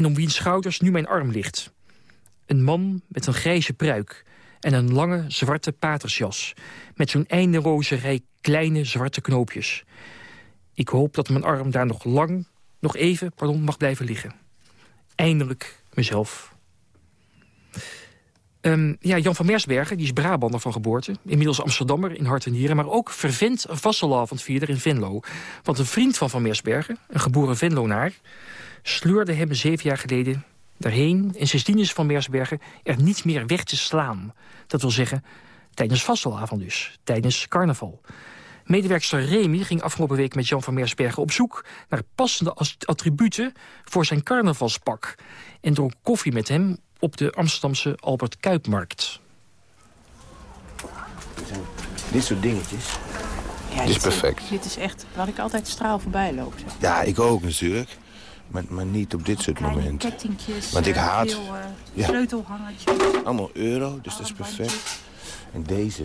en om wiens schouders nu mijn arm ligt. Een man met een grijze pruik en een lange zwarte patersjas... met zo'n eindeloze rij kleine zwarte knoopjes. Ik hoop dat mijn arm daar nog lang, nog even, pardon, mag blijven liggen. Eindelijk mezelf. Um, ja, Jan van Mersbergen, die is Brabander van geboorte. Inmiddels Amsterdammer in hart en nieren. Maar ook vervent Vasselavondvierder in Venlo. Want een vriend van Van Mersbergen, een geboren Venlonaar sleurde hem zeven jaar geleden daarheen... en sindsdien is Van Mersbergen er niet meer weg te slaan. Dat wil zeggen, tijdens vastelavond dus, tijdens carnaval. Medewerkster Remy ging afgelopen week met Jan van Mersbergen op zoek... naar passende attributen voor zijn carnavalspak... en dronk koffie met hem op de Amsterdamse Albert Kuipmarkt. Dit soort dingetjes. Ja, dit is perfect. Dit is echt wat ik altijd straal voorbij loop. Zeg. Ja, ik ook natuurlijk. Maar, maar niet op dit soort momenten. Want ik haat... Veel, uh, ja. Sleutelhangertjes. Allemaal euro, dus dat is perfect. En deze...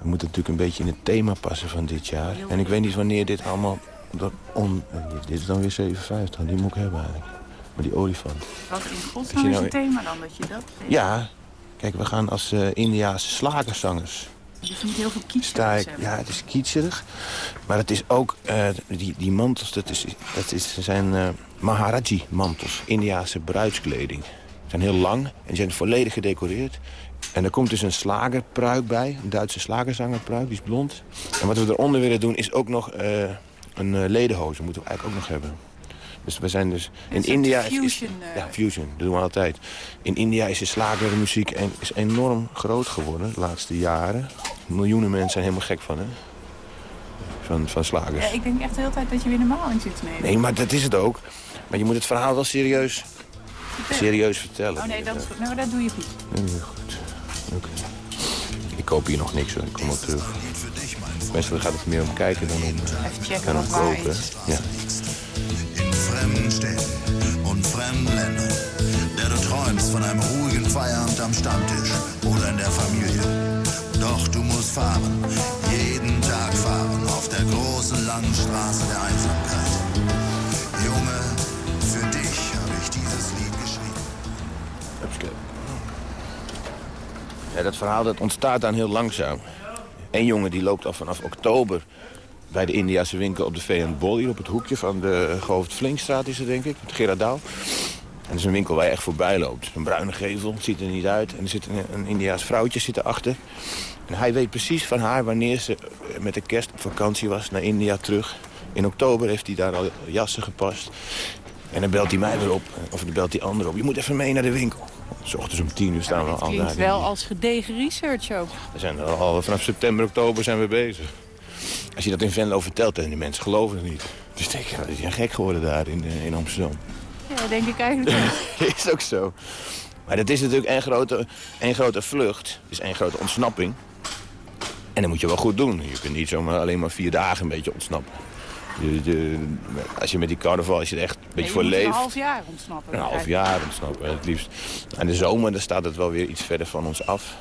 We moeten natuurlijk een beetje in het thema passen van dit jaar. En ik weet niet wanneer dit allemaal... Dat on, dit is dan weer 7,50. Die moet ik hebben eigenlijk. Maar die olifant. Wat in godsnaam nou... is het thema dan, dat je dat... Ja. Kijk, we gaan als uh, Indiaanse slagerzangers dus niet heel veel kietserig Ja, het is kietserig. Maar het is ook, uh, die, die mantels, dat, is, dat is, zijn uh, Maharaji-mantels. Indiaanse bruidskleding. Ze zijn heel lang en die zijn volledig gedecoreerd. En er komt dus een slagerpruik bij, een Duitse slagerzangerpruik, die is blond. En wat we eronder willen doen is ook nog uh, een ledenhoze, moeten we eigenlijk ook nog hebben. Dus we zijn dus... In India fusion, is, ja, fusion. Dat doen we altijd. In India is de slagermuziek en is enorm groot geworden de laatste jaren. Miljoenen mensen zijn helemaal gek van, hè? Van, van slagers. Ja, ik denk echt de hele tijd dat je weer normaal in zit te nemen. Nee, maar dat is het ook. Maar je moet het verhaal wel serieus, serieus vertellen. Oh nee, dat, is, nou, dat doe je goed. Nee, goed. Oké. Okay. Ik koop hier nog niks hoor, ik kom wel terug. Meestal gaat het meer om kijken dan om, checken om kopen. Ja. Fremden Städten und fremden Ländern, der du träumst von einem ruhigen Feierabend am Stammtisch oder in der Familie. Doch du musst fahren, jeden Tag fahren, auf der großen langen Straße der Einsamkeit. Junge, für dich habe ich dieses Lied geschrieben. Ja, dat verhaal dat ontstaat dan heel langzaam. Een jongen die loopt al vanaf oktober bij de Indiase winkel op de VN Bol... hier op het hoekje van de Govert Flinkstraat is het, denk ik, met Gerardaal. En dat is een winkel waar je echt voorbij loopt. Een bruine gevel, ziet er niet uit. En er zit een, een Indiaas vrouwtje zit erachter. En hij weet precies van haar wanneer ze met de kerst op vakantie was naar India terug. In oktober heeft hij daar al jassen gepast. En dan belt hij mij weer op, of dan belt hij anderen op. Je moet even mee naar de winkel. S ochtends om tien uur staan we al daar. Het wel als gedegen research ook. We zijn er al vanaf september, oktober zijn we bezig. Als je dat in Venlo vertelt, en die mensen geloven het niet. Dus denk je, die zijn gek geworden daar in, in Amsterdam. Ja, denk ik eigenlijk is ook zo. Maar dat is natuurlijk één grote, één grote vlucht. Het is één grote ontsnapping. En dat moet je wel goed doen. Je kunt niet zomaar alleen maar vier dagen een beetje ontsnappen. Je, je- als je met die carnaval, als je er echt een beetje je voor leeft... een half jaar ontsnappen. Een half jaar ontsnappen, het liefst. En de zomer, dan staat het wel weer iets verder van ons af.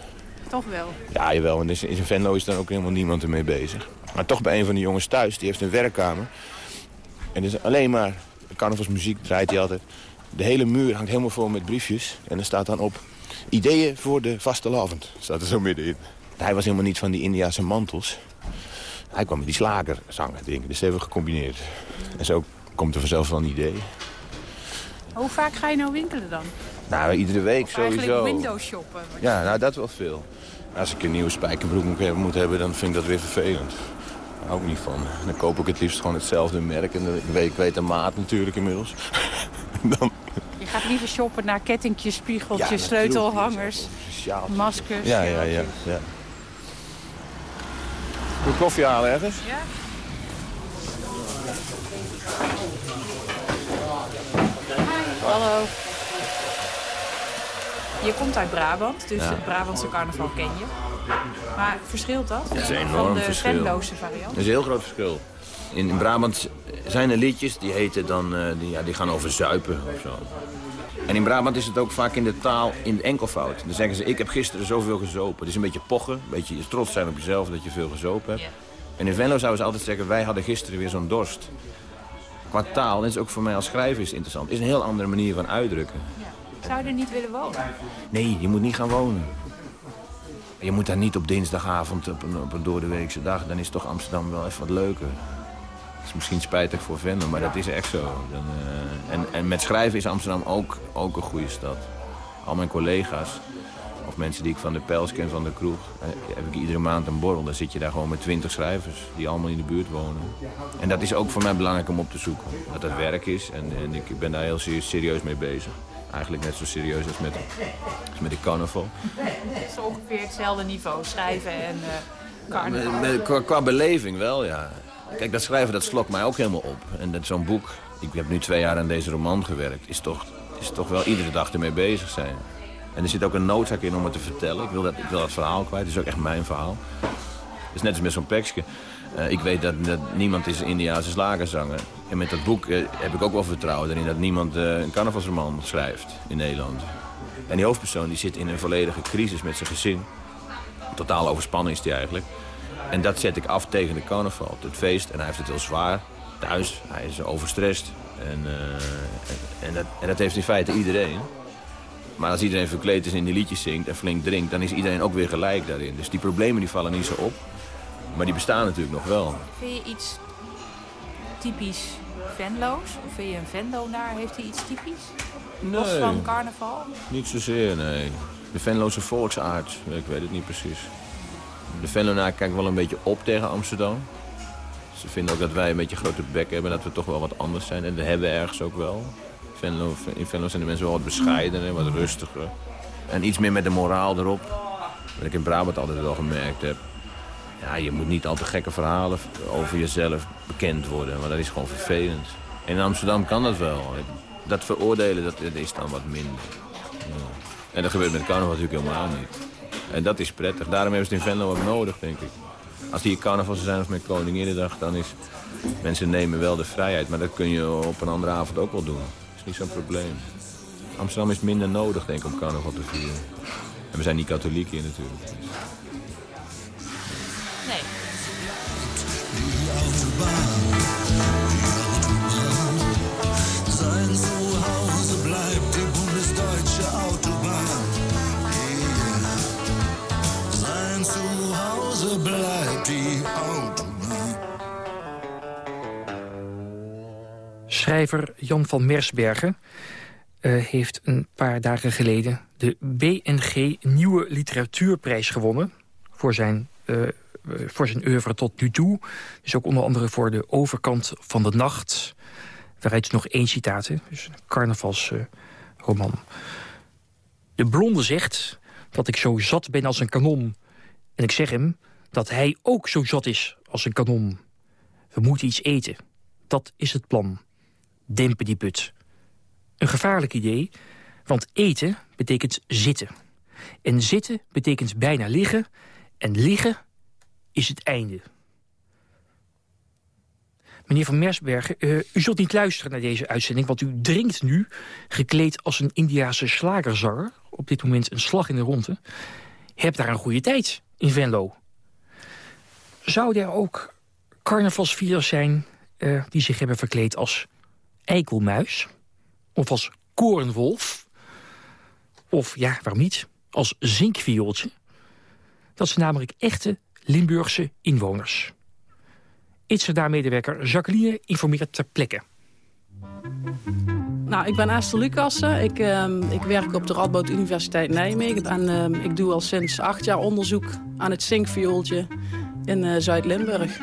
Toch wel. Ja, jawel, en in zijn Venlo is dan ook helemaal niemand ermee bezig. Maar toch bij een van de jongens thuis, die heeft een werkkamer. En dus alleen maar carnavalsmuziek draait hij altijd. De hele muur hangt helemaal vol met briefjes. En er staat dan op, ideeën voor de vastelavond. Staat er zo middenin. Hij was helemaal niet van die Indiase mantels. Hij kwam met die slagerzangen, denk ik. Dus dat hebben we gecombineerd. En zo komt er vanzelf wel een idee. Hoe vaak ga je nou winkelen dan? Nou, iedere week Of eigenlijk sowieso. window shoppen? Ja, nou dat wel veel. Als ik een nieuwe spijkerbroek moet hebben, dan vind ik dat weer vervelend. Daar hou ik niet van. Dan koop ik het liefst gewoon hetzelfde merk. En ik weet, ik weet de maat natuurlijk inmiddels. dan, Je gaat liever shoppen naar kettingjes, spiegeltjes, sleutelhangers, maskers. ja, ja, ja, ja. Moet koffie halen ergens? Ja? Hallo. Je komt uit Brabant, dus het Brabantse carnaval ken je. Maar verschilt dat? Dat is een Van enorm de verschil. Venloze variant? Dat is een heel groot verschil. In, in Brabant zijn er liedjes die heten dan, eh, die, ja, die gaan over zuipen of zo. En in Brabant is het ook vaak in de taal in de enkelvoud. Dan zeggen ze, ik heb gisteren zoveel gezopen. Het is een beetje pochen, een beetje trots zijn op jezelf dat je veel gezopen hebt. En in Venlo zouden ze altijd zeggen, wij hadden gisteren weer zo'n dorst. Qua taal, en dat is ook voor mij als schrijver is interessant, is een heel andere manier van uitdrukken. Zou je er niet willen wonen? Nee, je moet niet gaan wonen. Je moet daar niet op dinsdagavond op een, op een doordeweekse dag. Dan is toch Amsterdam wel even wat leuker. Dat is misschien spijtig voor Venlo, maar dat is echt zo. Dan, eh, en, en met schrijven is Amsterdam ook, ook een goede stad. Al mijn collega's, of mensen die ik van de Pels ken, van de kroeg... eh, heb ik iedere maand een borrel. Dan zit je daar gewoon met twintig schrijvers die allemaal in de buurt wonen. En dat is ook voor mij belangrijk om op te zoeken. Dat het werk is en, en ik ben daar heel ser- serieus mee bezig. Eigenlijk net zo serieus als met, als met de carnaval. Het is ongeveer hetzelfde niveau, schrijven en eh carnaval. Met- met- Qua, qua beleving wel, ja. Kijk, dat schrijven dat slokt mij ook helemaal op. En dat zo'n boek, ik heb nu twee jaar aan deze roman gewerkt... is toch, is toch wel iedere dag ermee bezig zijn. En er zit ook een noodzaak in om het te vertellen. Ik wil dat, ik wil dat verhaal kwijt, het is ook echt mijn verhaal. Het is net als met zo'n pekske. Eh, ik weet dat, niemand is Indiaanse slagerzanger. En met dat boek eh, heb ik ook wel vertrouwen erin... dat niemand eh, een carnavalsroman schrijft in Nederland. En die hoofdpersoon die zit in een volledige crisis met zijn gezin. Totaal overspannen is hij eigenlijk. En dat zet ik af tegen de carnaval, het feest. En hij heeft het heel zwaar thuis. Hij is overstrest. En, en, en dat, en dat heeft in feite iedereen. Maar als iedereen verkleed is en die liedjes zingt en flink drinkt... dan is iedereen ook weer gelijk daarin. Dus die problemen die vallen niet zo op. Maar die bestaan natuurlijk nog wel. Vind je iets typisch Venlo's? Of vind je een Venlo-naar, heeft hij iets typisch? Los van carnaval? Niet zozeer, nee. De Venloze volksaard, ik weet het niet precies. De Venlonaar kijkt wel een beetje op tegen Amsterdam. Ze vinden ook dat wij een beetje grote bek hebben, dat we toch wel wat anders zijn. En dat hebben we ergens ook wel. Venlo, in Venlo zijn de mensen wel wat bescheidener, wat rustiger. En iets meer met de moraal erop. Wat ik in Brabant altijd wel gemerkt heb. Ja, je moet niet al te gekke verhalen over jezelf bekend worden, want dat is gewoon vervelend. En in Amsterdam kan dat wel. Dat veroordelen, dat, is dan wat minder. En dat gebeurt met carnaval natuurlijk helemaal niet. En dat is prettig. Daarom hebben ze het in Venlo ook nodig, denk ik. Als die carnaval zou zijn of met Koninginnedag, dan is... Mensen nemen wel de vrijheid, maar dat kun je op een andere avond ook wel doen. Dat is niet zo'n probleem. Amsterdam is minder nodig, denk ik, om carnaval te vieren. En we zijn niet katholiek hier natuurlijk. Schrijver Jan van Mersbergen eh, heeft een paar dagen geleden... de BNG Nieuwe Literatuurprijs gewonnen... voor zijn, eh, voor zijn oeuvre tot nu toe. Dus ook onder andere voor de overkant van de nacht... waaruit nog één citaat, dus een carnavalsroman. de blonde zegt dat ik zo zat ben als een kanon... en ik zeg hem dat hij ook zo zat is als een kanon. We moeten iets eten. Dat is het plan dempen die put. Een gevaarlijk idee, want eten betekent zitten. En zitten betekent bijna liggen. En liggen is het einde. Meneer Van Mersbergen, uh, u zult niet luisteren naar deze uitzending... want u drinkt nu, gekleed als een Indiase slagerzanger... op dit moment een slag in de ronde... hebt daar een goede tijd in Venlo. Zou er ook carnavalsvierders zijn... Uh, die zich hebben verkleed als eikelmuis? Of als korenwolf? Of, ja, waarom niet, als zinkviooltje? Dat zijn namelijk echte Limburgse inwoners. Itzerda-medewerker Jacqueline informeert ter plekke. Nou, ik ben Esther Lucassen. Ik, uh, ik werk op de Radboud Universiteit Nijmegen. En uh, ik doe al sinds acht jaar onderzoek aan het zinkviooltje in uh, Zuid-Limburg.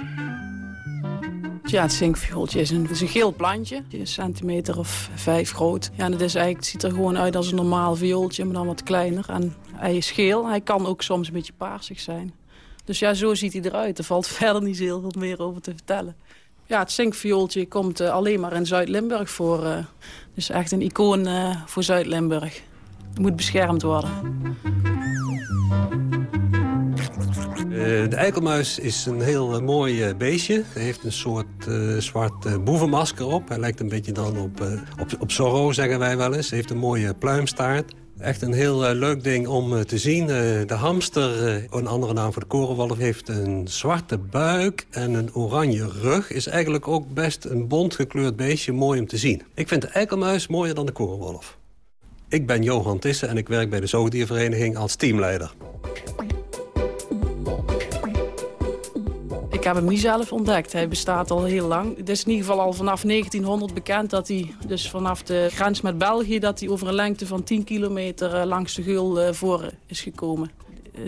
Ja, het zinkviooltje is een, een geel plantje. Een centimeter of vijf groot. Ja, en het, is eigenlijk, ziet er gewoon uit als een normaal viooltje, maar dan wat kleiner. En hij is geel. Hij kan ook soms een beetje paarsig zijn. Dus ja, zo ziet hij eruit. Er valt verder niet zo heel veel meer over te vertellen. Ja, het zinkviooltje komt uh, alleen maar in Zuid-Limburg voor. Uh, dus echt een icoon uh, voor Zuid-Limburg. Moet beschermd worden. de eikelmuis is een heel mooi beestje. Hij heeft een soort zwart boevenmasker op. Hij lijkt een beetje dan op, op, op Zorro, zeggen wij wel eens. Hij heeft een mooie pluimstaart. Echt een heel uh, leuk ding om uh, te zien. Uh, de hamster, een andere naam voor de korenwolf, heeft een zwarte buik en een oranje rug. Is eigenlijk ook best een bont gekleurd beestje, mooi om te zien. Ik vind de eikelmuis mooier dan de korenwolf. Ik ben Johan Tissen en ik werk bij de Zoogdiervereniging als teamleider. Heb hem niet zelf ontdekt. Hij bestaat al heel lang. Het is in ieder geval al vanaf 1900 bekend dat hij, dus vanaf de grens met België... dat hij over een lengte van 10 kilometer eh, langs de Geul eh, voor is gekomen.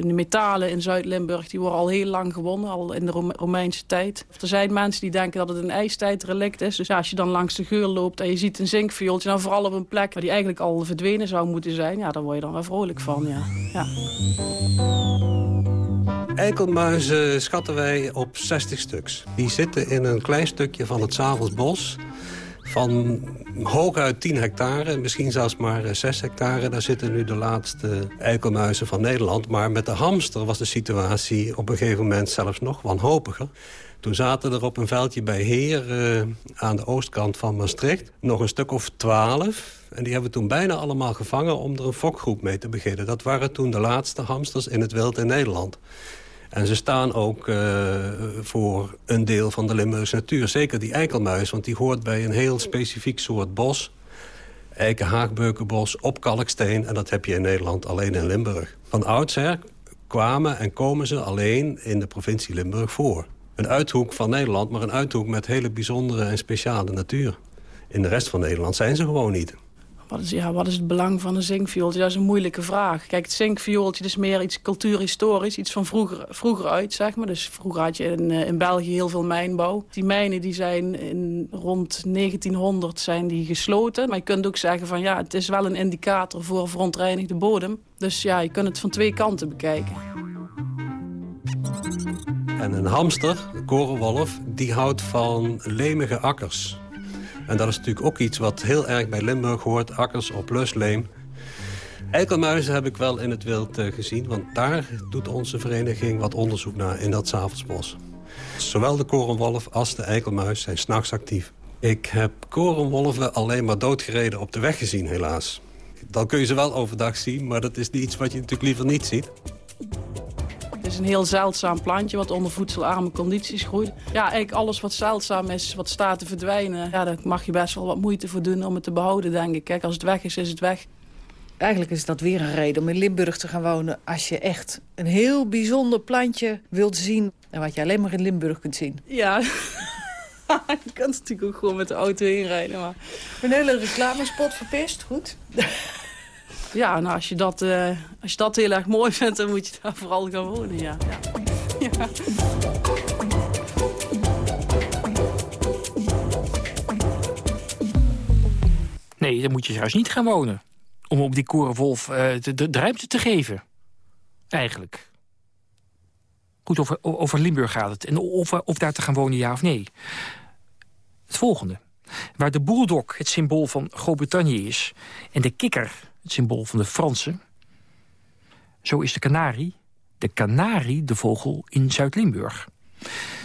De metalen in Zuid-Limburg worden al heel lang gewonnen, al in de Romeinse tijd. Er zijn mensen die denken dat het een ijstijdrelict is. Dus als je dan langs de geul loopt en je ziet een zinkviooltje... dan vooral op een plek waar die eigenlijk al verdwenen zou moeten zijn... ja, daar word je dan wel vrolijk van, ja. ja. Eikelmuizen schatten wij op 60 stuks. Die zitten in een klein stukje van het Savelsbos van hooguit 10 hectare, misschien zelfs maar 6 hectare. Daar zitten nu de laatste eikelmuizen van Nederland. Maar met de hamster was de situatie op een gegeven moment zelfs nog wanhopiger. Toen zaten er op een veldje bij Heer uh, aan de oostkant van Maastricht... nog een stuk of twaalf. En die hebben we toen bijna allemaal gevangen om er een fokgroep mee te beginnen. Dat waren toen de laatste hamsters in het wild in Nederland. En ze staan ook uh, voor een deel van de Limburgse natuur. Zeker die eikelmuis, want die hoort bij een heel specifiek soort bos. Eikenhaagbeukenbos op kalksteen. En dat heb je in Nederland alleen in Limburg. Van oudsher kwamen en komen ze alleen in de provincie Limburg voor. Een uithoek van Nederland, maar een uithoek met hele bijzondere en speciale natuur. In de rest van Nederland zijn ze gewoon niet. Wat is, ja, wat is het belang van een zinkviooltje? Dat is een moeilijke vraag. Kijk, het zinkviooltje is meer iets cultuurhistorisch, iets van vroeger, vroeger uit, zeg maar. Dus vroeger had je in, eh, in België heel veel mijnbouw. Die mijnen die zijn in, rond 1900 zijn die gesloten. Maar je kunt ook zeggen van ja, het is wel een indicator voor verontreinigde bodem. Dus ja, je kunt het van twee kanten bekijken. En een hamster, een korenwolf, die houdt van lemige akkers. En dat is natuurlijk ook iets wat heel erg bij Limburg hoort. Akkers op lusleem. Eikelmuizen heb ik wel in het wild uh, gezien. Want daar doet onze vereniging wat onderzoek naar in dat Savelsbos. Zowel de korenwolf als de eikelmuis zijn s'nachts actief. Ik heb korenwolven alleen maar doodgereden op de weg gezien, helaas. Dan kun je ze wel overdag zien, maar dat is iets wat je natuurlijk liever niet ziet. Het is een heel zeldzaam plantje wat onder voedselarme condities groeit. Ja, eigenlijk alles wat zeldzaam is, wat staat te verdwijnen... Ja, daar mag je best wel wat moeite voor doen om het te behouden, denk ik. Kijk, als het weg is, is het weg. Eigenlijk is dat weer een reden om in Limburg te gaan wonen... als je echt een heel bijzonder plantje wilt zien... en wat je alleen maar in Limburg kunt zien. Ja, je kan natuurlijk ook gewoon met de auto heen rijden. Maar... Een hele reclamespot verpest, goed. Ja, nou, als je, dat, uh, als je dat heel erg mooi vindt, dan moet je daar vooral gaan wonen, ja. ja. Nee, dan moet je juist niet gaan wonen. Om op die korenwolf uh, de, de, ruimte te geven. Eigenlijk. Goed, over, over Limburg gaat het. En of, of daar te gaan wonen, ja of nee. Het volgende. Waar de bulldog het symbool van Groot-Brittannië is... en de kikker het symbool van de Fransen. Zo is de kanarie, de kanarie de vogel in Zuid-Limburg.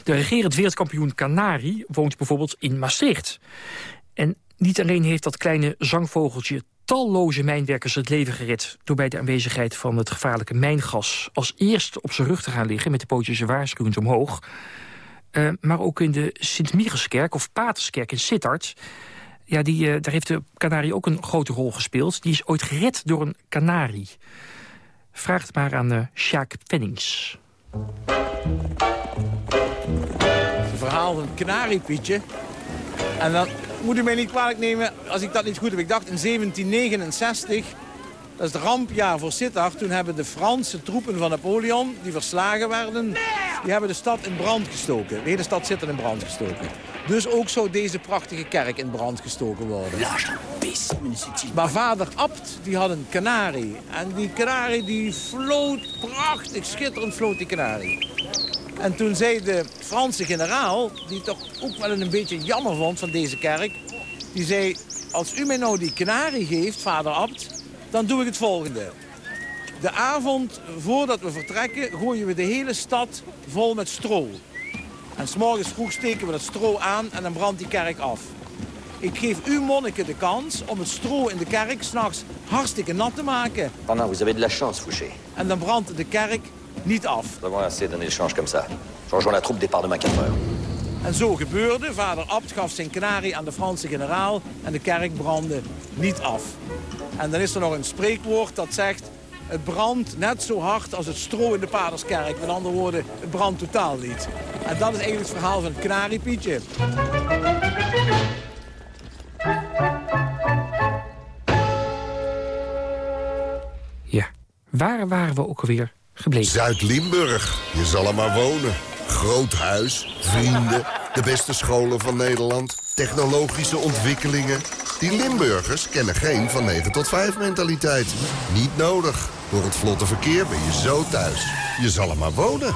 De regerend wereldkampioen Canari woont bijvoorbeeld in Maastricht. En niet alleen heeft dat kleine zangvogeltje talloze mijnwerkers het leven gered... door bij de aanwezigheid van het gevaarlijke mijngas... als eerste op zijn rug te gaan liggen met de pootjes waarschuwend omhoog. Uh, maar ook in de Sint-Michelskerk of Paterskerk in Sittard... Ja, die, uh, daar heeft de kanarie ook een grote rol gespeeld. Die is ooit gered door een kanarie. Vraag het maar aan uh, Sjaak Pennings. Een verhaal van een kanariepietje. En dan moet u mij niet kwalijk nemen als ik dat niet goed heb. Ik dacht in 1769, dat is het rampjaar voor Sittard. Toen hebben de Franse troepen van Napoleon, die verslagen werden... die hebben de stad in brand gestoken. De hele stad Sittard in brand gestoken. Dus ook zou deze prachtige kerk in brand gestoken worden. Maar vader Abt, die had een kanarie. En die kanarie die floot prachtig, schitterend floot die kanarie. En toen zei de Franse generaal, die toch ook wel een beetje jammer vond van deze kerk... die zei, als u mij nou die kanarie geeft, vader Abt, dan doe ik het volgende. De avond voordat we vertrekken gooien we de hele stad vol met stro. En s'morgens vroeg steken we dat stro aan en dan brandt die kerk af. Ik geef u monniken de kans om het stro in de kerk s'nachts hartstikke nat te maken. Pendant, vous avez de la chance, Fouché. En dan brandt de kerk niet af. Nous avons assez donné l'échange comme ça. Je rejoins la troupe départ demain 4 heures. En zo gebeurde. Vader Abt gaf zijn kanarie aan de Franse generaal en de kerk brandde niet af. En dan is er nog een spreekwoord dat zegt... het brandt net zo hard als het stro in de Paderskerk. Met andere woorden, het brandt totaal niet. En dat is eigenlijk het verhaal van het kanariepietje. Ja, waar waren we ook alweer gebleven? Zuid-Limburg. Je zal er maar wonen. Groot huis, vrienden, de beste scholen van Nederland, technologische ontwikkelingen. Die Limburgers kennen geen van 9 tot 5 mentaliteit. Niet nodig. Door het vlotte verkeer ben je zo thuis. Je zal er maar wonen.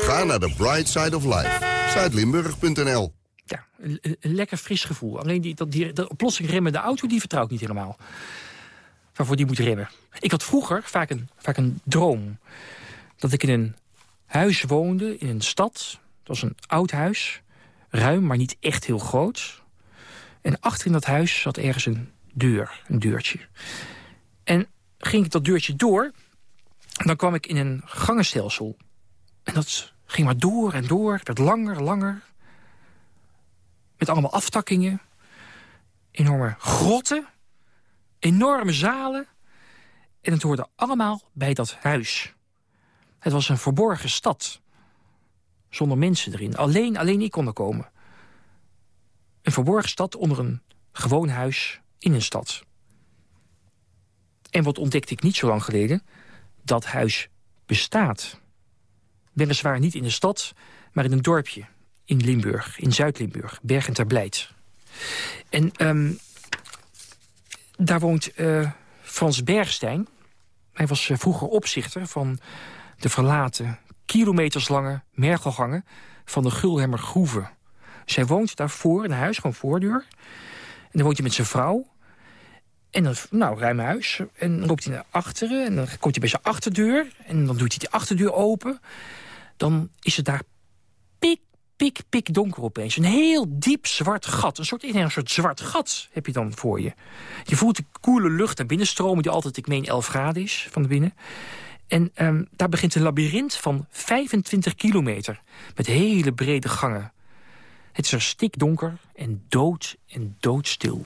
Ga naar de Bright Side of Life. Zuidlimburg.nl Ja, een, lekker fris gevoel. Alleen die, die, dat plotseling remmen de auto, die vertrouw ik niet helemaal. Waarvoor die moet remmen. Ik had vroeger vaak een, vaak een droom. Dat ik in een huis woonde, in een stad. Dat was een oud huis. Ruim, maar niet echt heel groot. En achter in dat huis zat ergens een deur, een deurtje. En ging ik dat deurtje door, dan kwam ik in een gangenstelsel. En dat ging maar door en door, werd langer, langer. Met allemaal aftakkingen. Enorme grotten. Enorme zalen. En het hoorde allemaal bij dat huis. Het was een verborgen stad. Zonder mensen erin. Alleen, alleen ik kon er komen. Een verborgen stad onder een gewoon huis in een stad. En wat ontdekte ik niet zo lang geleden? Dat huis bestaat. Weliswaar niet in de stad, maar in een dorpje. In Limburg, in Zuid-Limburg, Bergen ter Blijt. En um, daar woont uh, Frans Bergstein. Hij was uh, vroeger opzichter van de verlaten, kilometerslange mergelgangen... van de Gulhemmer Groeve. Zij woont daarvoor in huis, gewoon voordeur. En dan woont hij met zijn vrouw. En dan, nou, ruim huis. En dan loopt hij naar achteren. En dan komt hij bij zijn achterdeur. En dan doet hij die achterdeur open. Dan is het daar pik, pik, pik donker opeens. Een heel diep zwart gat. Een soort, een soort zwart gat heb je dan voor je. Je voelt de koele lucht naar binnen stromen... die altijd, ik meen, 11 graden is van binnen. En um, daar begint een labyrint van 25 kilometer. Met hele brede gangen. Het is er stikdonker en dood en doodstil.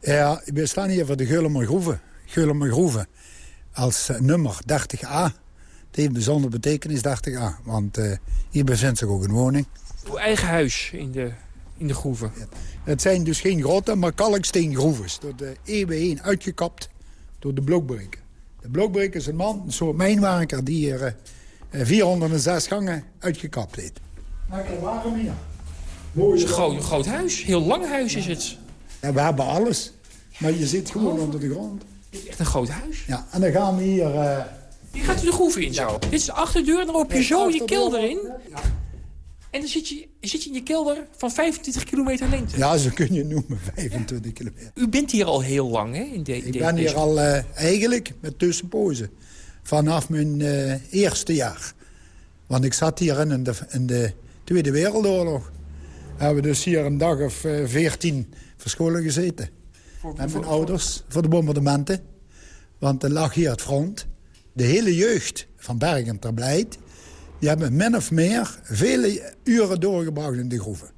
Ja, we staan hier voor de Geulemer Groeve. Geulemer Groeve. Als uh, nummer 30A. Het heeft bijzondere betekenis, 30A. Want uh, hier bevindt zich ook een woning. Uw eigen huis in de, in de groeven? Ja. Het zijn dus geen grote, maar kalksteengroeves. Door de eeuwen heen uitgekapt door de blokbreken. De blokbreker is een man, een soort mijnwerker... die hier uh, 406 gangen uitgekapt heeft. Lekker warm hier. Het is een groot, groot huis. Heel lang huis is het. Ja, we hebben alles. Maar je zit gewoon oh. onder de grond. Dit is echt een groot huis. Ja, en dan gaan we hier... Uh... Hier gaat u de groeve in zo. Dit is de achterdeur en dan loop je zo je kelder in. En dan zit je, zit je in je kelder van 25 kilometer lengte. Ja, zo kun je noemen, 25 kilometer. U bent hier al heel lang, hè? In de, Ik ben hier al uh, eigenlijk met tussenpozen. Vanaf mijn uh, eerste jaar. Want ik zat hier in de, in de Tweede Wereldoorlog. Hebben we dus hier een dag of eh, veertien verscholen gezeten. Met mijn ouders, voor de bombardementen. Want er lag hier het front. De hele jeugd van Bergen ter Blijt... die hebben min of meer vele uren doorgebracht in de groeven.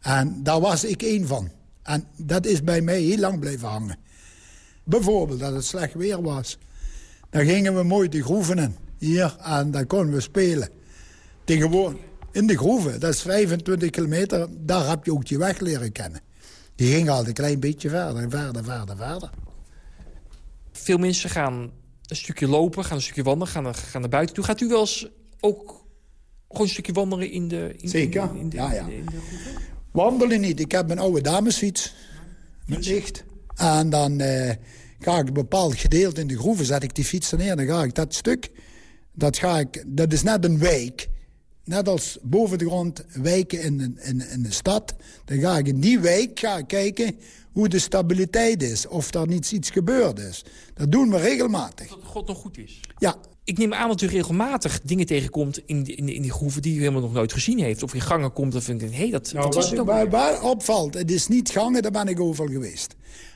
En daar was ik één van. En dat is bij mij heel lang blijven hangen. Bijvoorbeeld dat het slecht weer was. Dan gingen we mooi de groeven in. Hier, en dan konden we spelen. Tegenwoordig in de groeven, dat is 25 kilometer. Daar heb je ook je weg leren kennen. Die ging altijd een klein beetje verder, verder, verder, verder. Veel mensen gaan een stukje lopen, gaan een stukje wandelen, gaan, gaan naar buiten toe. Gaat u wel eens ook gewoon een stukje wandelen in de... In, Zeker, in, in de, ja, ja. de- de groeven? Wandelen niet. Ik heb een oude damesfiets. Met licht. En dan eh, ga ik een bepaald gedeelte in de groeven, zet ik die fiets er neer. Dan ga ik dat stuk, dat, ga ik, dat is net een wijk. Net als boven de grond wijken in, in, in de stad. Dan ga ik in die wijk ga ik kijken hoe de stabiliteit is. Of daar niet iets gebeurd is. Dat doen we regelmatig. Dat God nog goed is. Ja. Ik neem aan dat u regelmatig dingen tegenkomt in, die- in, in die groeven... die u helemaal nog nooit gezien heeft. Of in gangen komt of denkt, hé, hey, dat, Nou, wat is wat, het ook waar, waar opvalt, het is niet gangen, daar ben ik overal geweest.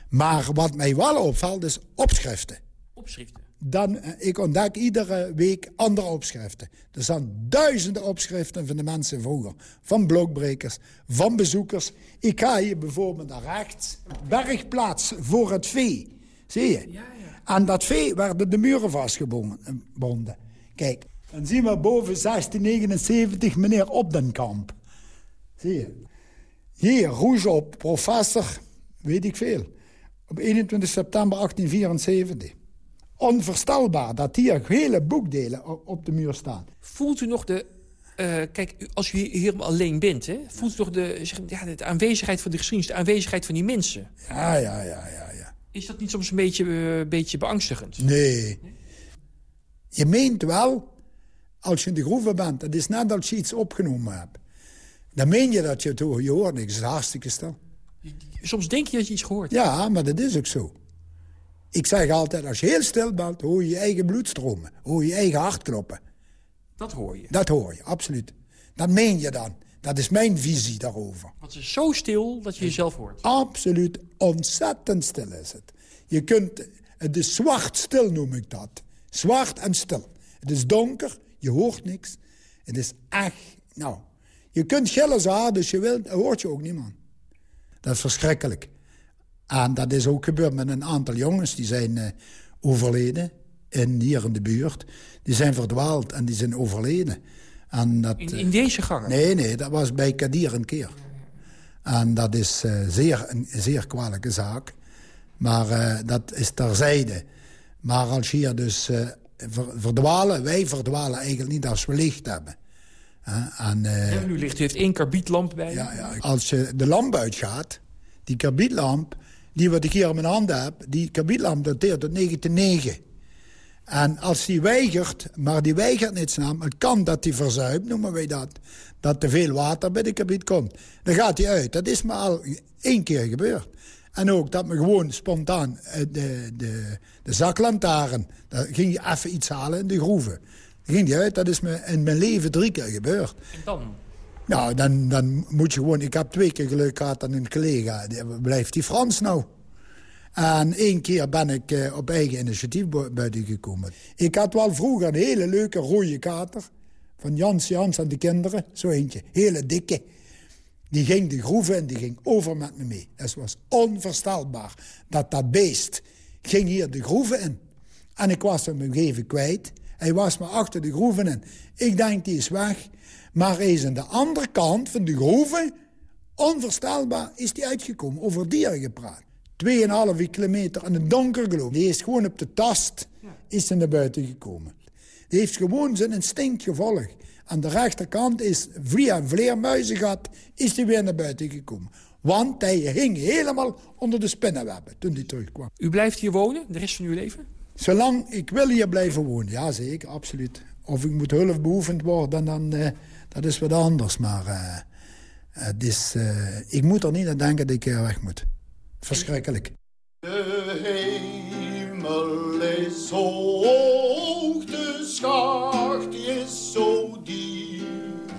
Maar wat mij wel opvalt, is opschriften. Opschriften? Dan, eh, ik ontdek iedere week andere opschriften. Er zijn duizenden opschriften van de mensen vroeger. Van blokbrekers, van bezoekers. Ik ga hier bijvoorbeeld naar rechts. Bergplaats voor het vee. Zie je? Aan dat vee werden de muren vastgebonden. Kijk, dan zien we boven 1679 meneer Opdenkamp. Zie je? Hier, Rouge op, professor, weet ik veel. Op 21 september 1874. Onvoorstelbaar dat hier hele boekdelen op de muur staan. Voelt u nog de... eh, kijk, als u hier alleen bent, hè, voelt u toch de, zeg, ja, de aanwezigheid van de geschiedenis... de aanwezigheid van die mensen? Ja, ja, ja, ja. ja. Is dat niet soms een beetje, eh, beetje beangstigend? Nee. Je meent wel, als je in de groeven bent... dat is net als je iets opgenomen hebt. Dan meen je dat je het hoort. Je hoort niks, het is hartstikke stil. Soms denk je dat je iets gehoord Ja, maar dat is ook zo. Ik zeg altijd, als je heel stil bent, hoor je je eigen bloed stromen. Hoor je je eigen hart kloppen. Dat hoor je. Dat hoor je, absoluut. Dat meen je dan. Dat is mijn visie daarover. Want het is zo stil dat je jezelf hoort. Absoluut ontzettend stil is het. Je kunt, het is zwart stil noem ik dat. Zwart en stil. Het is donker, je hoort niks. Het is echt, nou... Je kunt gillen zo hard als je wilt, hoort je ook niemand. Dat is verschrikkelijk. En dat is ook gebeurd met een aantal jongens. Die zijn eh, overleden, in, hier in de buurt. Die zijn verdwaald en die zijn overleden. En dat, In, in deze gangen? Nee, nee, dat was bij Kadir een keer. En dat is eh, zeer, een zeer kwalijke zaak. Maar eh, dat is terzijde. Maar als je hier dus eh, ver- verdwalen... wij verdwalen eigenlijk niet als we licht hebben. En, eh, nu ligt u heeft één karbietlamp bij. ja, ja, als je de lamp uitgaat, die karbietlamp... die wat ik hier in mijn handen heb... die karbietlamp dateert tot 1909. En als die weigert, maar die weigert niet snel... het kan dat die verzuipt, noemen wij dat... dat te veel water bij de karbiet komt. Dan gaat die uit. Dat is me al één keer gebeurd. En ook dat me gewoon spontaan eh, de, de, de zaklantaarn... daar ging je even iets halen in de groeven. Dan ging die uit, dat is me in mijn leven drie keer gebeurd. En dan? Nou, dan, dan moet je gewoon... Ik heb twee keer geluk gehad aan een collega. Die- Blijft die Frans nou? En één keer ben ik eh, op eigen initiatief bu- buiten gekomen. Ik had wel vroeger een hele leuke rode kater. Van Jans Jans en de kinderen. Zo eentje. Hele dikke. Die ging de groeven en die ging over met me mee. Het was onvoorstelbaar dat dat beest ging hier de groeven in. En ik was hem even kwijt. Hij was maar achter de groeven in. Ik denk, die is weg. Maar is aan de andere kant van de groeven... onvoorstelbaar is die uitgekomen. Over dieren gepraat. 2,5 kilometer in het donker geloof. Die is gewoon op de tast is naar buiten gekomen. Die heeft gewoon zijn instinct gevolgd. Aan de rechterkant is via een vleermuizengat is hij weer naar buiten gekomen. Want hij hing helemaal onder de spinnenwebben toen hij terugkwam. U blijft hier wonen, de rest van uw leven? Zolang ik wil hier blijven wonen, ja zeker, absoluut. Of ik moet hulpbehoevend worden, dan, eh, dat is wat anders. Maar eh, het is, eh, ik moet er niet aan denken dat ik weg moet. Verschrikkelijk. De hemel is hoog, de schacht is zo diep.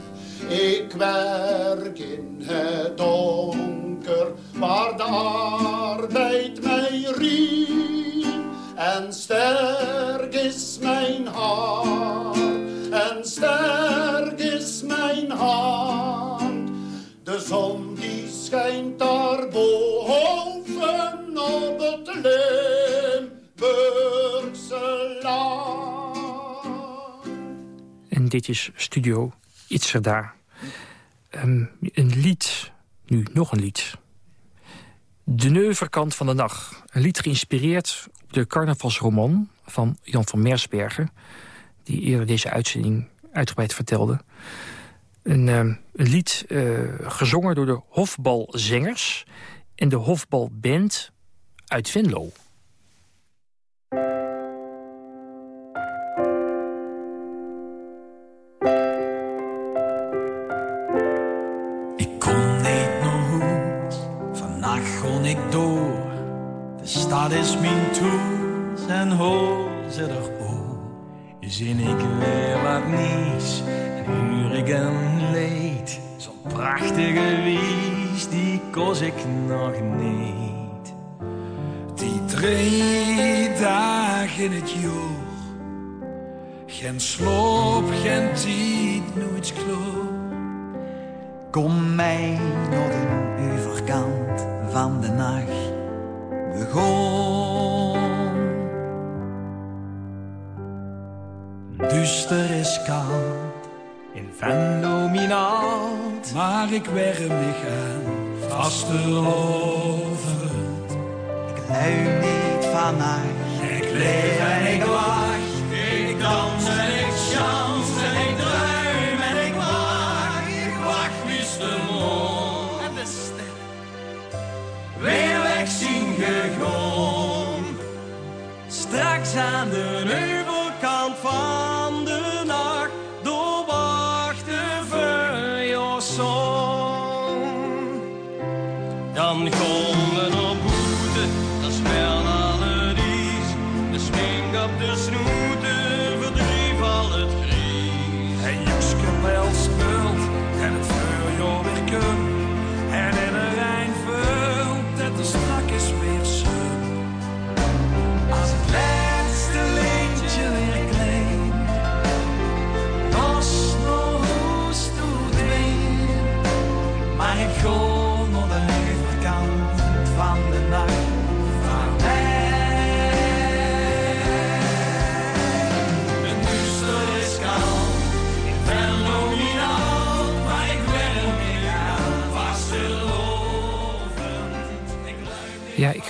Ik werk in het donker, waar de arbeid mij riep. En sterk is mijn hart, en sterk De zon die schijnt daar boven op het Limburgse land. En dit is Studio Itzerda. Um, een lied, nu nog een lied. De Neuverkant van de Nacht. Een lied geïnspireerd op de carnavalsroman van Jan van Mersbergen... die eerder deze uitzending uitgebreid vertelde. Een, um, een lied uh, gezongen door de Hofbalzengers... en de Hofbalband uit Venlo. stad is mijn toes en hol zit er o. Zin ik weer wat nieuws huur ik een leed. Zo'n prachtige wies, die koos ik nog niet. Die drie dagen in het jaar. Geen sloop, geen tijd, nooit kloop. Kom mij naar de overkant van de nacht begon. Duister is koud, in dominant, maar ik werm mich aan, vastelovend. Ik lui niet vannacht, ik leef en ik lach, ik dans en ik chans en ik druim en ik lach, ik wacht mis de mond en de ster. Weer weg zien gegaan. Straks aan de overkant van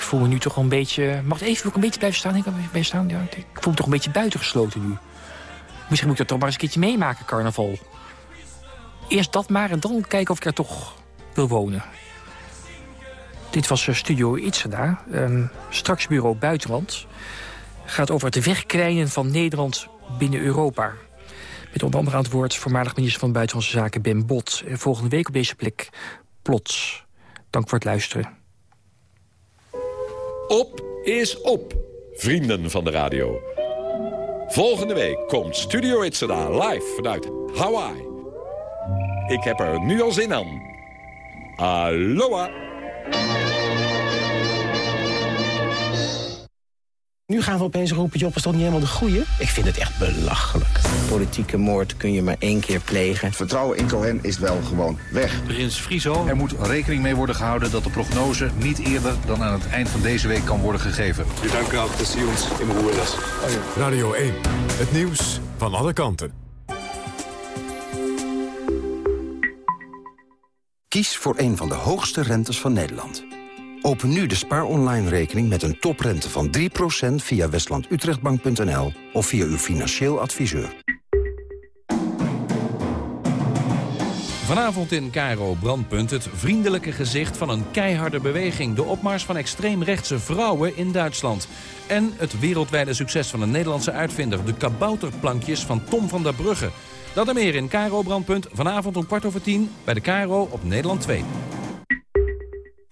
voel me nu toch een beetje... Mag het even ook een beetje blijven staan? Ik, blijven staan? Ja, ik voel me toch een beetje buitengesloten nu. Misschien moet ik dat toch maar eens een keertje meemaken, carnaval. Eerst dat maar en dan kijken of ik er toch wil wonen. Dit was eh, Studio Itzada. Ehm, straks bureau Buitenland. Gaat over het wegkrijgen van Nederland binnen Europa. Met onder andere aan het woord voormalig minister van Buitenlandse Zaken Ben Bot. En volgende week op deze plek Plots. Dank voor het luisteren. Op is op, vrienden van de radio. Volgende week komt Studio Itzada live vanuit Hawaii. Ik heb er nu al zin aan. Aloha! Nu gaan we opeens roepen, Job is toch niet helemaal de goeie? Ik vind het echt belachelijk. Politieke moord kun je maar één keer plegen. Vertrouwen in Cohen is wel gewoon weg. Prins Frizo. Er moet rekening mee worden gehouden dat de prognose niet eerder dan aan het eind van deze week kan worden gegeven. U dank wel dat u ons in mijn Radio 1, het nieuws van alle kanten. Kies voor een van de hoogste rentes van Nederland. Open nu de Spaar Online rekening met een toprente van 3% via westlandutrechtbank.nl of via uw financieel adviseur. Vanavond in Cairo Brandpunt het vriendelijke gezicht van een keiharde beweging. De opmars van extreemrechtse vrouwen in Duitsland. En het wereldwijde succes van een Nederlandse uitvinder. De kabouterplankjes van Tom van der Brugge. Dat en meer in Cairo Brandpunt. Vanavond om kwart over tien bij de Cairo op Nederland 2.